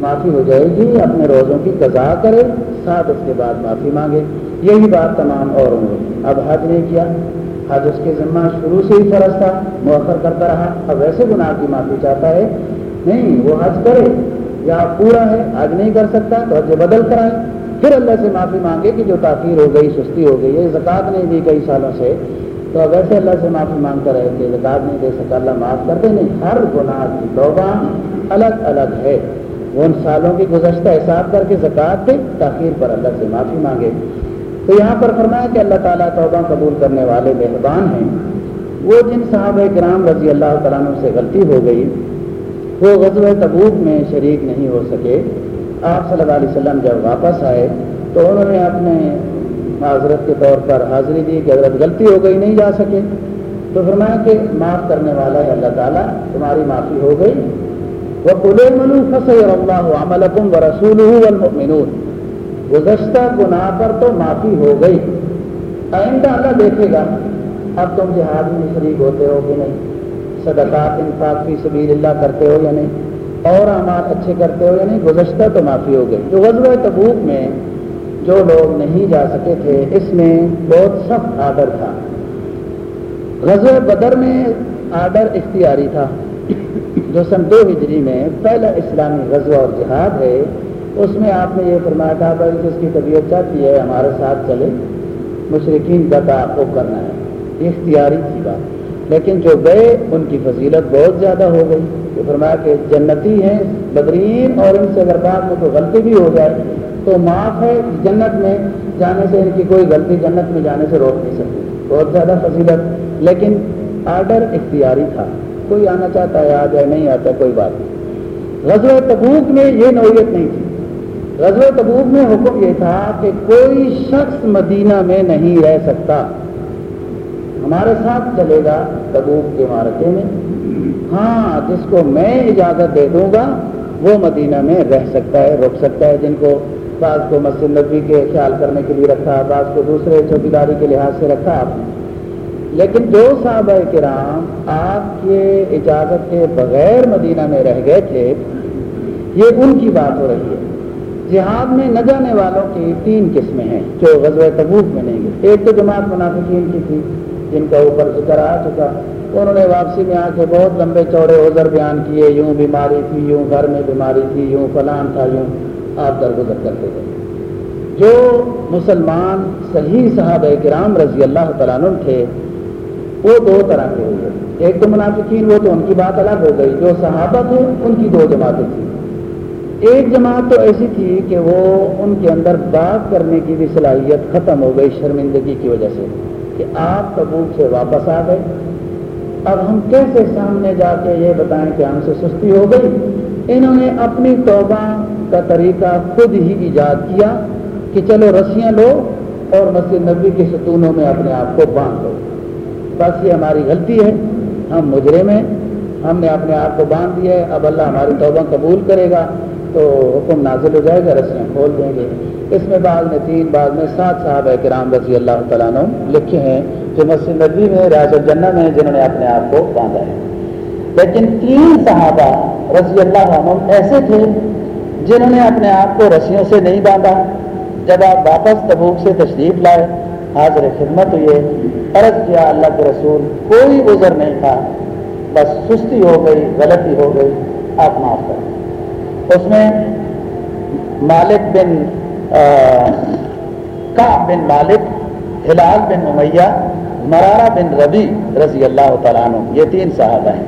Speaker 1: معافی ہو جائے گی، اپنے روزوں کی قضا کرے، ساتھ اس کے بعد معافی مانگے۔ یہی بات تمام اور اب حج نہیں کیا۔ حج اس کے ذمہ شروع سے ہی فرض تھا۔ مؤخر کرتا رہا۔ اب ویسے گناہ کی معافی چاہتا ہے۔ نہیں، وہ حج کرے۔ یا پورا ہے، حج نہیں کر سکتا، تو حج بدل کرائے۔ پھر اللہ سے معافی مانگے کہ جو تاخیر ہو گئی، سستی ہو گئی ہے زکوٰۃ نہیں دی کئی سالوں سے۔ تو اب ایسے اللہ سے معافی مانگتا رہے کہ زکوٰۃ نہیں دے سکا، اللہ معاف کر دے۔ نہیں، ہر گناہ کی توبہ الگ الگ ہے۔ وہ ان سالوں کی گزشتہ حساب کر کے زکوٰۃ دے، تاخیر پر اللہ سے معافی مانگے۔ تو یہاں پر فرمایا کہ اللہ تعالیٰ توبہ قبول کرنے والے مہربان ہیں۔ وہ جن صحابہ کرام رضی اللہ تعالیٰ سے غلطی ہو گئی، وہ غزوہ تبوک میں شریک نہیں ہو سکے، آپ صلی اللہ علیہ وسلم جب واپس آئے تو انہوں نے اپنے معذرت کے طور پر حاضری دی کہ حضرت غلطی ہو گئی، نہیں جا سکے۔ تو فرمایا کہ معاف کرنے والا ہے اللہ تعالیٰ، تمہاری معافی ہو گئی۔ وہ کلے منو فصل اللہ عمل و رسول گزشتہ گناہ پر تو معافی ہو گئی۔ آئندہ اللہ دیکھے گا اب تم جہاد میں شریک ہوتے ہو کہ نہیں؟ صدقات انفاق کی سبیل اللہ کرتے ہو یا نہیں؟ اور اعمال اچھے کرتے ہو یعنی گزشتہ تو معافی ہو گئی۔ جو غزوہ تبوک میں جو لوگ نہیں جا سکے تھے، اس میں بہت سخت آڈر تھا۔ غزوہ بدر میں آڈر اختیاری تھا۔ جو سن دو ہجری میں پہلا اسلامی غزوہ اور جہاد ہے اس میں آپ نے یہ فرمایا تھا، بھائی، جس کی طبیعت چاہتی ہے، ہمارے ساتھ چلے۔ مشرقین کا تعاقب کرنا ہے۔ اختیاری تھی بات۔ لیکن جو گئے، ان کی فضیلت بہت زیادہ ہو گئی۔ کہ فرمایا کہ جنتی ہیں، بدرین، اور ان سے اگر بعد میں کوئی غلطی بھی ہو جائے۔ تو معاف ہے جنت میں، جانے سے ان کی کوئی غلطی جنت میں جانے سے روک نہیں سکتی۔ بہت زیادہ فضیلت۔ لیکن آرڈر اختیاری تھا۔ کوئی آنا چاہتا ہے، آ جائے، نہیں آتا، کوئی بات نہیں۔ غزل تبوک میں یہ نوعیت نہیں تھی۔ غزل تبوک میں حکم یہ تھا کہ کوئی شخص مدینہ میں نہیں رہ سکتا۔ ہمارے ساتھ چلے گا تبوک کے مارکے میں۔ ہاں جس کو میں اجازت دے دوں گا، وہ مدینہ میں رہ سکتا ہے، رک سکتا ہے۔ جن کو بعض کو مسجد نبی کے خیال کرنے کے لیے رکھا، بعض کو دوسرے چوکی داری کے لحاظ سے رکھا۔ آپ نے لیکن جو صحابہ کرام آپ کے اجازت کے بغیر مدینہ میں رہ گئے تھے، یہ ان کی بات ہو رہی ہے۔ جہاد میں نہ جانے والوں کی تین قسمیں ہیں جو غزوہ تبوک میں نہیں گئے۔ ایک تو جماعت منافقین کی تھی، جن کا اوپر ذکر آ چکا۔ انہوں نے واپسی میں آ کے بہت لمبے چوڑے عذر بیان کیے، یوں بیماری تھی، یوں گھر میں بیماری تھی، یوں فلان تھا، یوں آپ درگزر کرتے تھے۔ جو مسلمان صحیح صاحب کرام رضی اللہ تعالیٰ عنہ تھے، وہ دو طرح کے ہوئے۔ ایک تو منافقین، وہ تو ان کی بات الگ ہو گئی۔ جو صحابہ تھے، ان کی دو جماعتیں تھیں۔ ایک جماعت تو ایسی تھی کہ وہ ان کے اندر بات کرنے کی بھی صلاحیت ختم ہو گئی شرمندگی کی وجہ سے کہ آپ تبوک سے واپس آ گئے۔ اب ہم کیسے سامنے جا کے یہ بتائیں کہ ہم سے سستی ہو گئی؟ انہوں نے اپنی توبہ کا طریقہ خود ہی ایجاد کیا کہ چلو رسیاں لو اور مسجد نبی کے ستونوں میں اپنے آپ کو باندھ دو۔ بس یہ ہماری غلطی ہے۔ ہم مجرم ہیں۔ ہم نے اپنے آپ کو باندھ دیا ہے۔ اب اللہ ہماری توبہ قبول کرے گا۔ تو حکم نازل ہو جائے گا رسیاں کھول دیں گے۔ اس میں بعد میں تین بعد میں سات صاحب کرام رضی اللہ تعالیٰ عنہ لکھے ہیں جو مسجد نبی میں ریاض الجنہ میں، جنہوں نے اپنے آپ کو باندھا ہے۔ لیکن تین صحابہ رضی اللہ عنہ ایسے تھے جنہوں نے اپنے آپ کو رسیوں سے نہیں باندھا۔ جب آپ واپس تبوک سے تشریف لائے، حاضر خدمت ہوئے، عرض کیا اللہ کے رسول، کوئی عذر نہیں تھا، بس سستی ہو گئی، غلطی ہو گئی، آپ معاف کر اس میں مالک بن کا بن مالک، ہلال بن امیہ، مرارہ بن ربی رضی اللہ تعالیٰ عنہ، یہ تین صاحب ہیں۔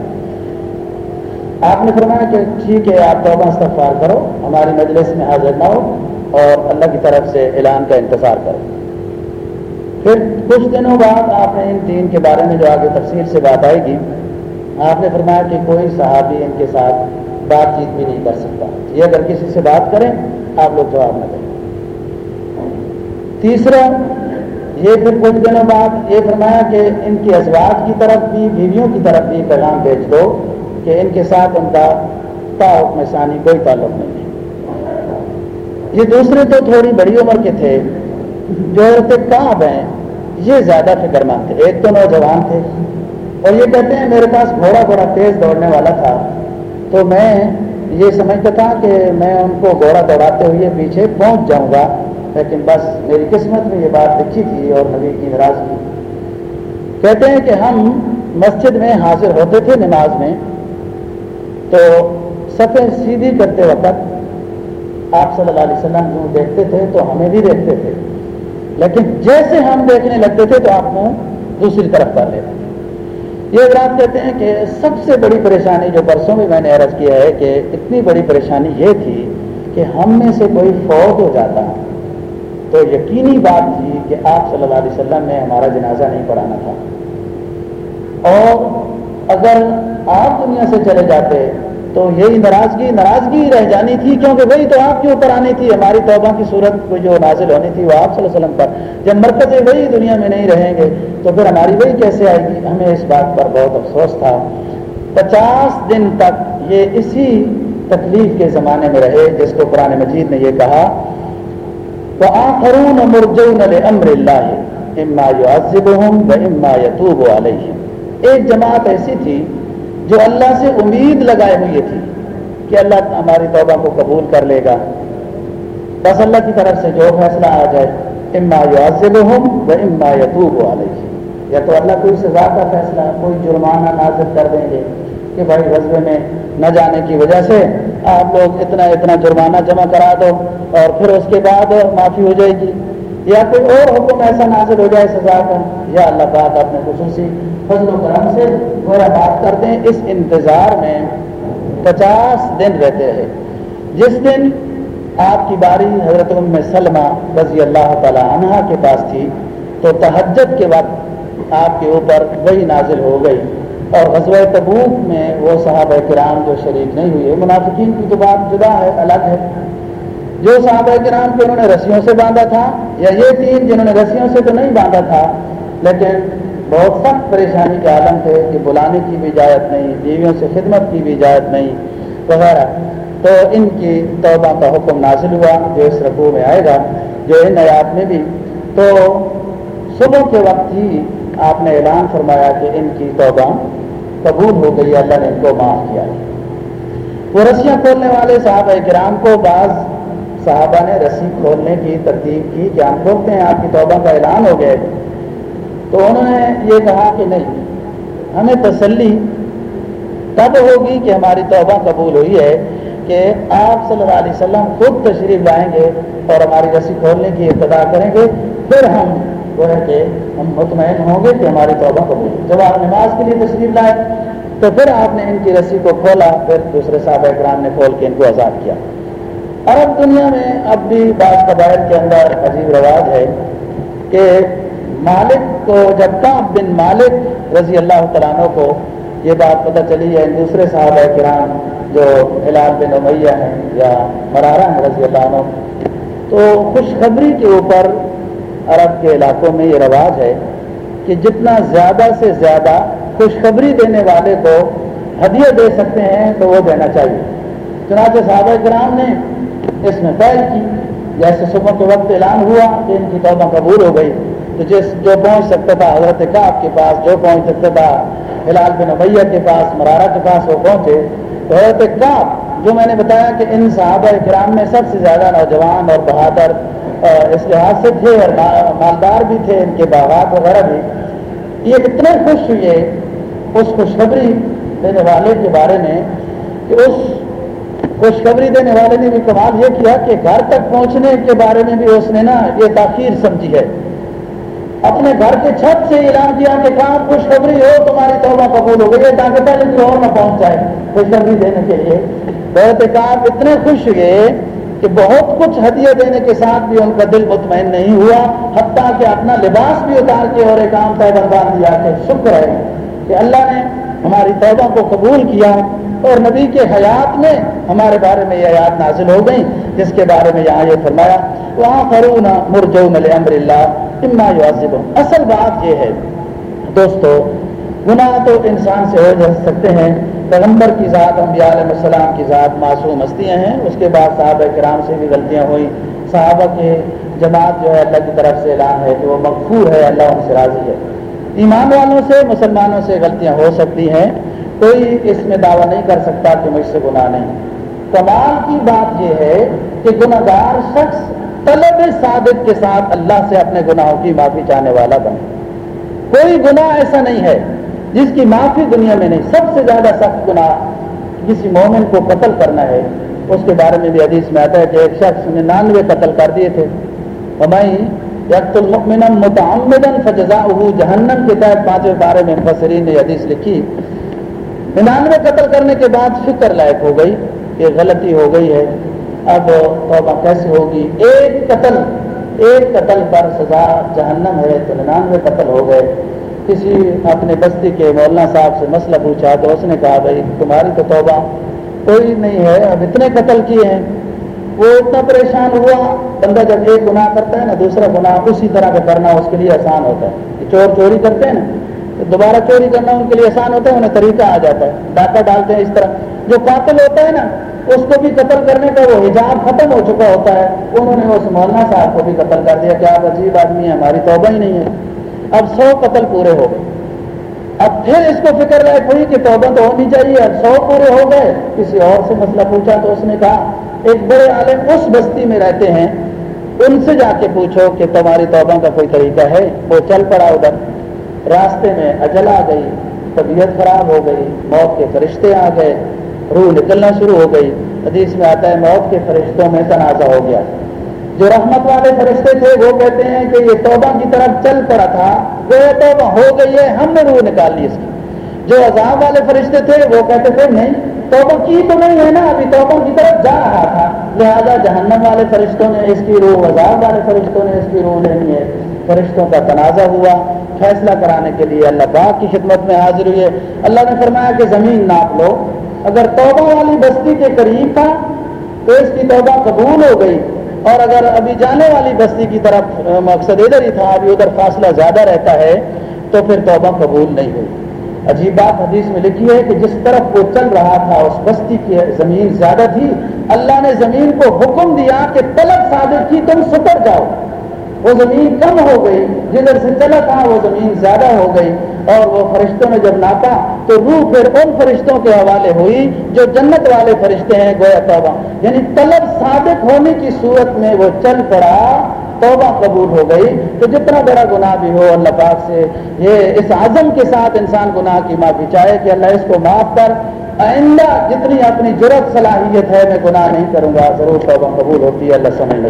Speaker 1: آپ نے فرمایا کہ ٹھیک ہے، آپ توبہ استغفار کرو، ہماری مجلس میں حاضر نہ ہو اور اللہ کی طرف سے اعلان کا انتظار کرو۔ پھر کچھ دنوں بعد آپ نے ان تین کے بارے میں جو آگے تفصیل سے بات آئے گی، آپ نے فرمایا کہ کوئی صحابی ان کے ساتھ بات چیت بھی نہیں کر سکتا۔ یہ اگر کسی سے بات کریں، آپ لوگ جواب نہ دیں۔ تیسرا، یہ پھر کچھ دنوں بعد یہ فرمایا کہ ان کی ازواج کی طرف بھی، بیویوں کی طرف بھی پیغام بھیج دو کہ ان کے ساتھ ان کا تا حکم ثانی کوئی تعلق نہیں ہے۔ یہ دوسرے تو تھوڑی بڑی عمر کے تھے، جو عورتیں کہاں ہیں، یہ زیادہ فکر مند تھے۔ ایک تو نوجوان تھے۔ اور یہ کہتے ہیں، میرے پاس گھوڑا بڑا تیز دوڑنے والا تھا۔ تو میں یہ سمجھتا تھا کہ میں ان کو گھوڑا دوڑاتے ہوئے پیچھے پہنچ جاؤں گا، لیکن بس میری قسمت میں یہ بات لکھی تھی اور نبی کی ناراضگی کہتے ہیں کہ ہم مسجد میں حاضر ہوتے تھے نماز میں، تو سفید سیدھی کرتے وقت آپ صلی اللہ علیہ وسلم جو دیکھتے تھے تو ہمیں بھی دیکھتے تھے۔ لیکن جیسے ہم دیکھنے لگتے تھے تو آپ کو دوسری طرف کر لیتے یہ آپ کہتے ہیں کہ سب سے بڑی پریشانی جو برسوں میں میں نے عرض کیا ہے کہ اتنی بڑی پریشانی یہ تھی کہ ہم میں سے کوئی فوت ہو جاتا تو یقینی بات تھی کہ آپ صلی اللہ علیہ وسلم نے ہمارا جنازہ نہیں پڑھانا تھا۔ اور اگر آپ دنیا سے چلے جاتے تو یہی ناراضگی ناراضگی رہ جانی تھی کیونکہ وہی تو آپ کے اوپر آنی تھی، ہماری توبہ کی صورت کو جو نازل ہونی تھی وہ آپ صلی اللہ علیہ وسلم پر۔ جب مرکز وہی دنیا میں نہیں رہیں گے تو پھر ہماری وہی کیسے آئے گی؟ ہمیں اس بات پر بہت افسوس تھا۔ پچاس دن تک یہ اسی تکلیف کے زمانے میں رہے جس کو قرآن مجید نے یہ کہا تو آخرون مرجون امر اللہ، اما یعذبهم و اما یتوب علیہم۔ ایک جماعت ایسی تھی جو اللہ سے امید لگائے ہوئی تھی کہ اللہ ہماری توبہ کو قبول کر لے گا۔ بس اللہ کی طرف سے جو فیصلہ آ جائے، اما یعذبهم و اما یتوب علیہ یا تو اللہ کوئی سزا کا فیصلہ، کوئی جرمانہ نازل کر دیں گے کہ بھائی غزبے میں نہ جانے کی وجہ سے آپ لوگ اتنا اتنا جرمانہ جمع کرا دو اور پھر اس کے بعد معافی ہو جائے گی۔ یا کوئی اور حکم ایسا نازل ہو جائے سزا کا؟ یا اللہ پاک اپنے خصوصی فضل و کرم سے گویا بات کرتے ہیں اس انتظار میں پچاس دن رہتے رہے۔ جس دن آپ کی باری حضرت ام سلمہ رضی اللہ تعالی عنہ کے پاس تھی، تو تہجد کے وقت آپ کے اوپر وہی نازل ہو گئی۔ اور غزوہ تبوک میں وہ صحابہ کرام جو شریک نہیں ہوئے، منافقین کی تو بات جدا ہے، الگ ہے۔ جو صحابہ کرام کو انہوں نے رسیوں سے باندھا تھا، یا یہ تین جنہوں نے رسیوں سے تو نہیں باندھا تھا، لیکن بہت سخت پریشانی کے عالم تھے کہ بلانے کی بھی اجازت نہیں، بیویوں سے خدمت کی بھی اجازت نہیں، وغیرہ۔ تو ان کی توبہ کا حکم نازل ہوا، جو اس رقو میں آئے گا، جو ان آیات میں بھی۔ تو صبح کے وقت ہی آپ نے اعلان فرمایا کہ ان کی توبہ قبول ہو گئی، اللہ نے ان کو معاف کیا۔ وہ رسیاں کھولنے والے صحابہ کرام کو بعض صحابہ نے رسی کھولنے کی ترتیب کی کہ ہم کھولتے ہیں، آپ کی توبہ کا اعلان ہو گئے۔ تو انہوں نے یہ کہا کہ نہیں، ہمیں تسلی تب ہوگی کہ ہماری توبہ قبول ہوئی ہے کہ آپ صلی اللہ علیہ وسلم خود تشریف لائیں گے اور ہماری رسی کھولنے کی ابتدا کریں گے، پھر ہم وہ ہے کہ ہم مطمئن ہوں گے کہ ہماری توبہ قبول جب آپ نماز کے لیے تشریف لائے تو پھر آپ نے ان کی رسی کو کھولا، پھر دوسرے صاحب اکرام نے کھول کے ان کو آزاد کیا۔ عرب دنیا میں اب بھی بعض قبائل کے اندر عجیب رواج ہے کہ مالک کو جب کام بن مالک رضی اللہ تعالیٰ کو یہ بات پتہ چلی ہے۔ دوسرے صحابہ کرام جو ہلال بن امیہ ہیں یا مرارہ ہیں رضی اللہ عنہ، تو خوشخبری کے اوپر عرب کے علاقوں میں یہ رواج ہے کہ جتنا زیادہ سے زیادہ خوشخبری دینے والے کو ہدیہ دے سکتے ہیں تو وہ دینا چاہیے۔ چنانچہ صحابہ کرام نے اس میں پہل کی۔ جیسے صبح کے وقت اعلان ہوا کہ ان کی توبہ قبول ہو گئی۔ تو جس جو پہنچ سکتا تھا، حضرت کاپ کے پاس جو پہنچ سکتا تھا، ہلال بن ابیہ کے پاس، مرارہ کے پاس وہ پہنچے۔ تو حضرت کاپ جو میں نے بتایا کہ ان صحابہ کرام میں سب سے زیادہ نوجوان اور بہادر اس لحاظ سے تھے اور مالدار بھی تھے، ان کے باغات وغیرہ بھی۔ یہ اتنے خوش ہوئے، اس خوشخبری دینے والے کے بارے میں کہ اس خوشخبری دینے والے نے بھی کمال یہ کیا کہ گھر تک پہنچنے کے بارے میں بھی اس نے نا یہ تاخیر سمجھی ہے۔ اپنے گھر کے چھت سے اعلان کیا کہ کہاں خوشخبری ہو، تمہاری توبہ قبول ہو گئی ہے تاکہ پہلے کوئی اور نہ پہنچ جائے۔ خوشخبری دینے کے لیے بہت کام اتنے خوش ہوئے کہ بہت کچھ ہدیہ دینے کے ساتھ بھی ان کا دل مطمئن نہیں ہوا، حتیٰ کہ اپنا لباس بھی اتار کے اور ایک عام طے بندان دیا کہ شکر ہے کہ اللہ نے ہماری توبہ کو قبول کیا۔ اور نبی کے حیات میں ہمارے بارے میں یہ آیات نازل ہو گئی جس کے بارے میں یہاں یہ فرمایا وہاں فرون مرجون امر اللہ اما یوازب اصل بات یہ ہے، دوستو، گناہ تو انسان سے ہو جا سکتے ہیں، پیغمبر کی ذات، انبیاء علیہ السلام کی ذات معصوم ہستیاں ہیں، اس کے بعد صحابہ کرام سے بھی غلطیاں ہوئیں۔ صحابہ کے جماعت جو ہے، اللہ کی طرف سے اعلان ہے کہ وہ مغفور ہے، اللہ ان سے راضی ہے۔ ایمان والوں سے، مسلمانوں سے غلطیاں ہو سکتی ہیں کوئی اس میں دعویٰ نہیں کر سکتا کہ مجھ سے گناہ نہیں۔ کمال کی بات یہ ہے کہ گناہ گار شخص طلب صادق کے ساتھ اللہ سے اپنے گناہوں کی معافی چاہنے والا بنے۔ کوئی گناہ ایسا نہیں ہے جس کی معافی دنیا میں نہیں، سب سے زیادہ سخت گناہ کسی مومن کو قتل کرنا ہے۔ اس کے بارے میں بھی حدیث میں آتا ہے کہ ایک شخص ننانوے قتل کر دیے تھے۔ المؤمن متعمدن فجزا جہنم کے تحت پانچویں بارے میں مفسرین نے حدیث لکھی۔ ننانوے قتل کرنے کے بعد فکر لائق ہو گئی کہ غلطی ہو گئی ہے۔ اب توبہ کیسے ہوگی؟ ایک قتل ایک قتل پر سزا جہنم ہے تو ننانوے قتل ہو گئے۔ کسی اپنے بستی کے مولانا صاحب سے مسئلہ پوچھا تو اس نے کہا، بھائی، تمہاری تو توبہ کوئی نہیں ہے، اب اتنے قتل کیے ہیں۔ وہ اتنا پریشان ہوا، بندہ جب ایک گناہ کرتا ہے نا، دوسرا گناہ اسی طرح کا کرنا اس کے لیے آسان ہوتا ہے۔ چور چوری کرتے ہیں نا۔ دوبارہ چوری کرنا ان کے لیے آسان ہوتا ہے، انہیں طریقہ آ جاتا ہے۔ ڈاکہ ڈالتے ہیں اس طرح۔ جو قاتل ہوتا ہے نا، اس کو بھی قتل کرنے کا وہ حجاب ختم ہو چکا ہوتا ہے۔ انہوں نے اس مولانا صاحب کو بھی قتل کر دیا کہ آپ عجیب آدمی ہیں ہماری توبہ ہی نہیں ہے۔ اب سو قتل پورے ہو گئے۔ اب پھر اس کو فکر لائق ہوئی کہ توبہ تو ہونی چاہیے۔ اب سو پورے ہو گئے۔ کسی اور سے مسئلہ پوچھا تو اس نے کہا، ایک بڑے عالم اس بستی میں رہتے ہیں، ان سے جا کے پوچھو کہ تمہاری توبہ کا کوئی طریقہ ہے۔ وہ چل پڑا ادھر۔ راستے میں اجل آ گئی، طبیعت خراب ہو گئی، موت کے فرشتے آ گئے، روح نکلنا شروع ہو گئی۔ حدیث میں آتا ہے، موت کے فرشتوں میں تنازع ہو گیا۔ جو رحمت والے فرشتے تھے، وہ کہتے ہیں کہ یہ توبہ کی طرف چل پڑا تھا، وہ توبہ ہو گئی ہے، ہم نے روح نکال لی اس کی۔ جو عذاب والے فرشتے تھے، وہ کہتے تھے، نہیں، توبہ کی تو نہیں ہے نا، ابھی توبہ کی طرف جا رہا تھا۔ لہٰذا جہنم والے فرشتوں نے اس کی روح، عذاب والے فرشتوں نے اس کی روح لینی ہے۔ فرشتوں کا تنازع ہوا۔ فیصلہ کرانے کے لیے اللہ پاک کی خدمت میں حاضر ہوئے۔ اللہ نے فرمایا کہ زمین ناپ لو۔ اگر توبہ والی بستی کے قریب تھا تو اس کی توبہ قبول ہو گئی۔ اور اگر ابھی جانے والی بستی کی طرف مقصد ادھر ہی تھا، ابھی ادھر فاصلہ زیادہ رہتا ہے تو پھر توبہ قبول نہیں ہوئی۔ عجیب بات حدیث میں لکھی ہے کہ جس طرف وہ چل رہا تھا، اس بستی کی زمین زیادہ تھی، اللہ نے زمین کو حکم دیا کہ طلب صادق کی تم ستر جاؤ۔ وہ زمین کم ہو گئی، جدھر سے چلا تھا وہ زمین زیادہ ہو گئی۔ اور وہ فرشتوں نے جب ناپا تو روح پھر ان فرشتوں کے حوالے ہوئی جو جنت والے فرشتے ہیں، گویا توبہ۔ یعنی طلب صادق ہونے کی صورت میں وہ چل پڑا، توبہ قبول ہو گئی۔ تو جتنا بڑا گناہ بھی ہو، اللہ پاک سے یہ اس عزم کے ساتھ انسان گناہ کی معافی چاہے کہ اللہ اس کو معاف کر۔ آئندہ جتنی اپنی ضرورت صلاحیت ہے، میں گناہ نہیں کروں گا۔ ضرور توبہ قبول ہوتی ہے، اللہ سمجھ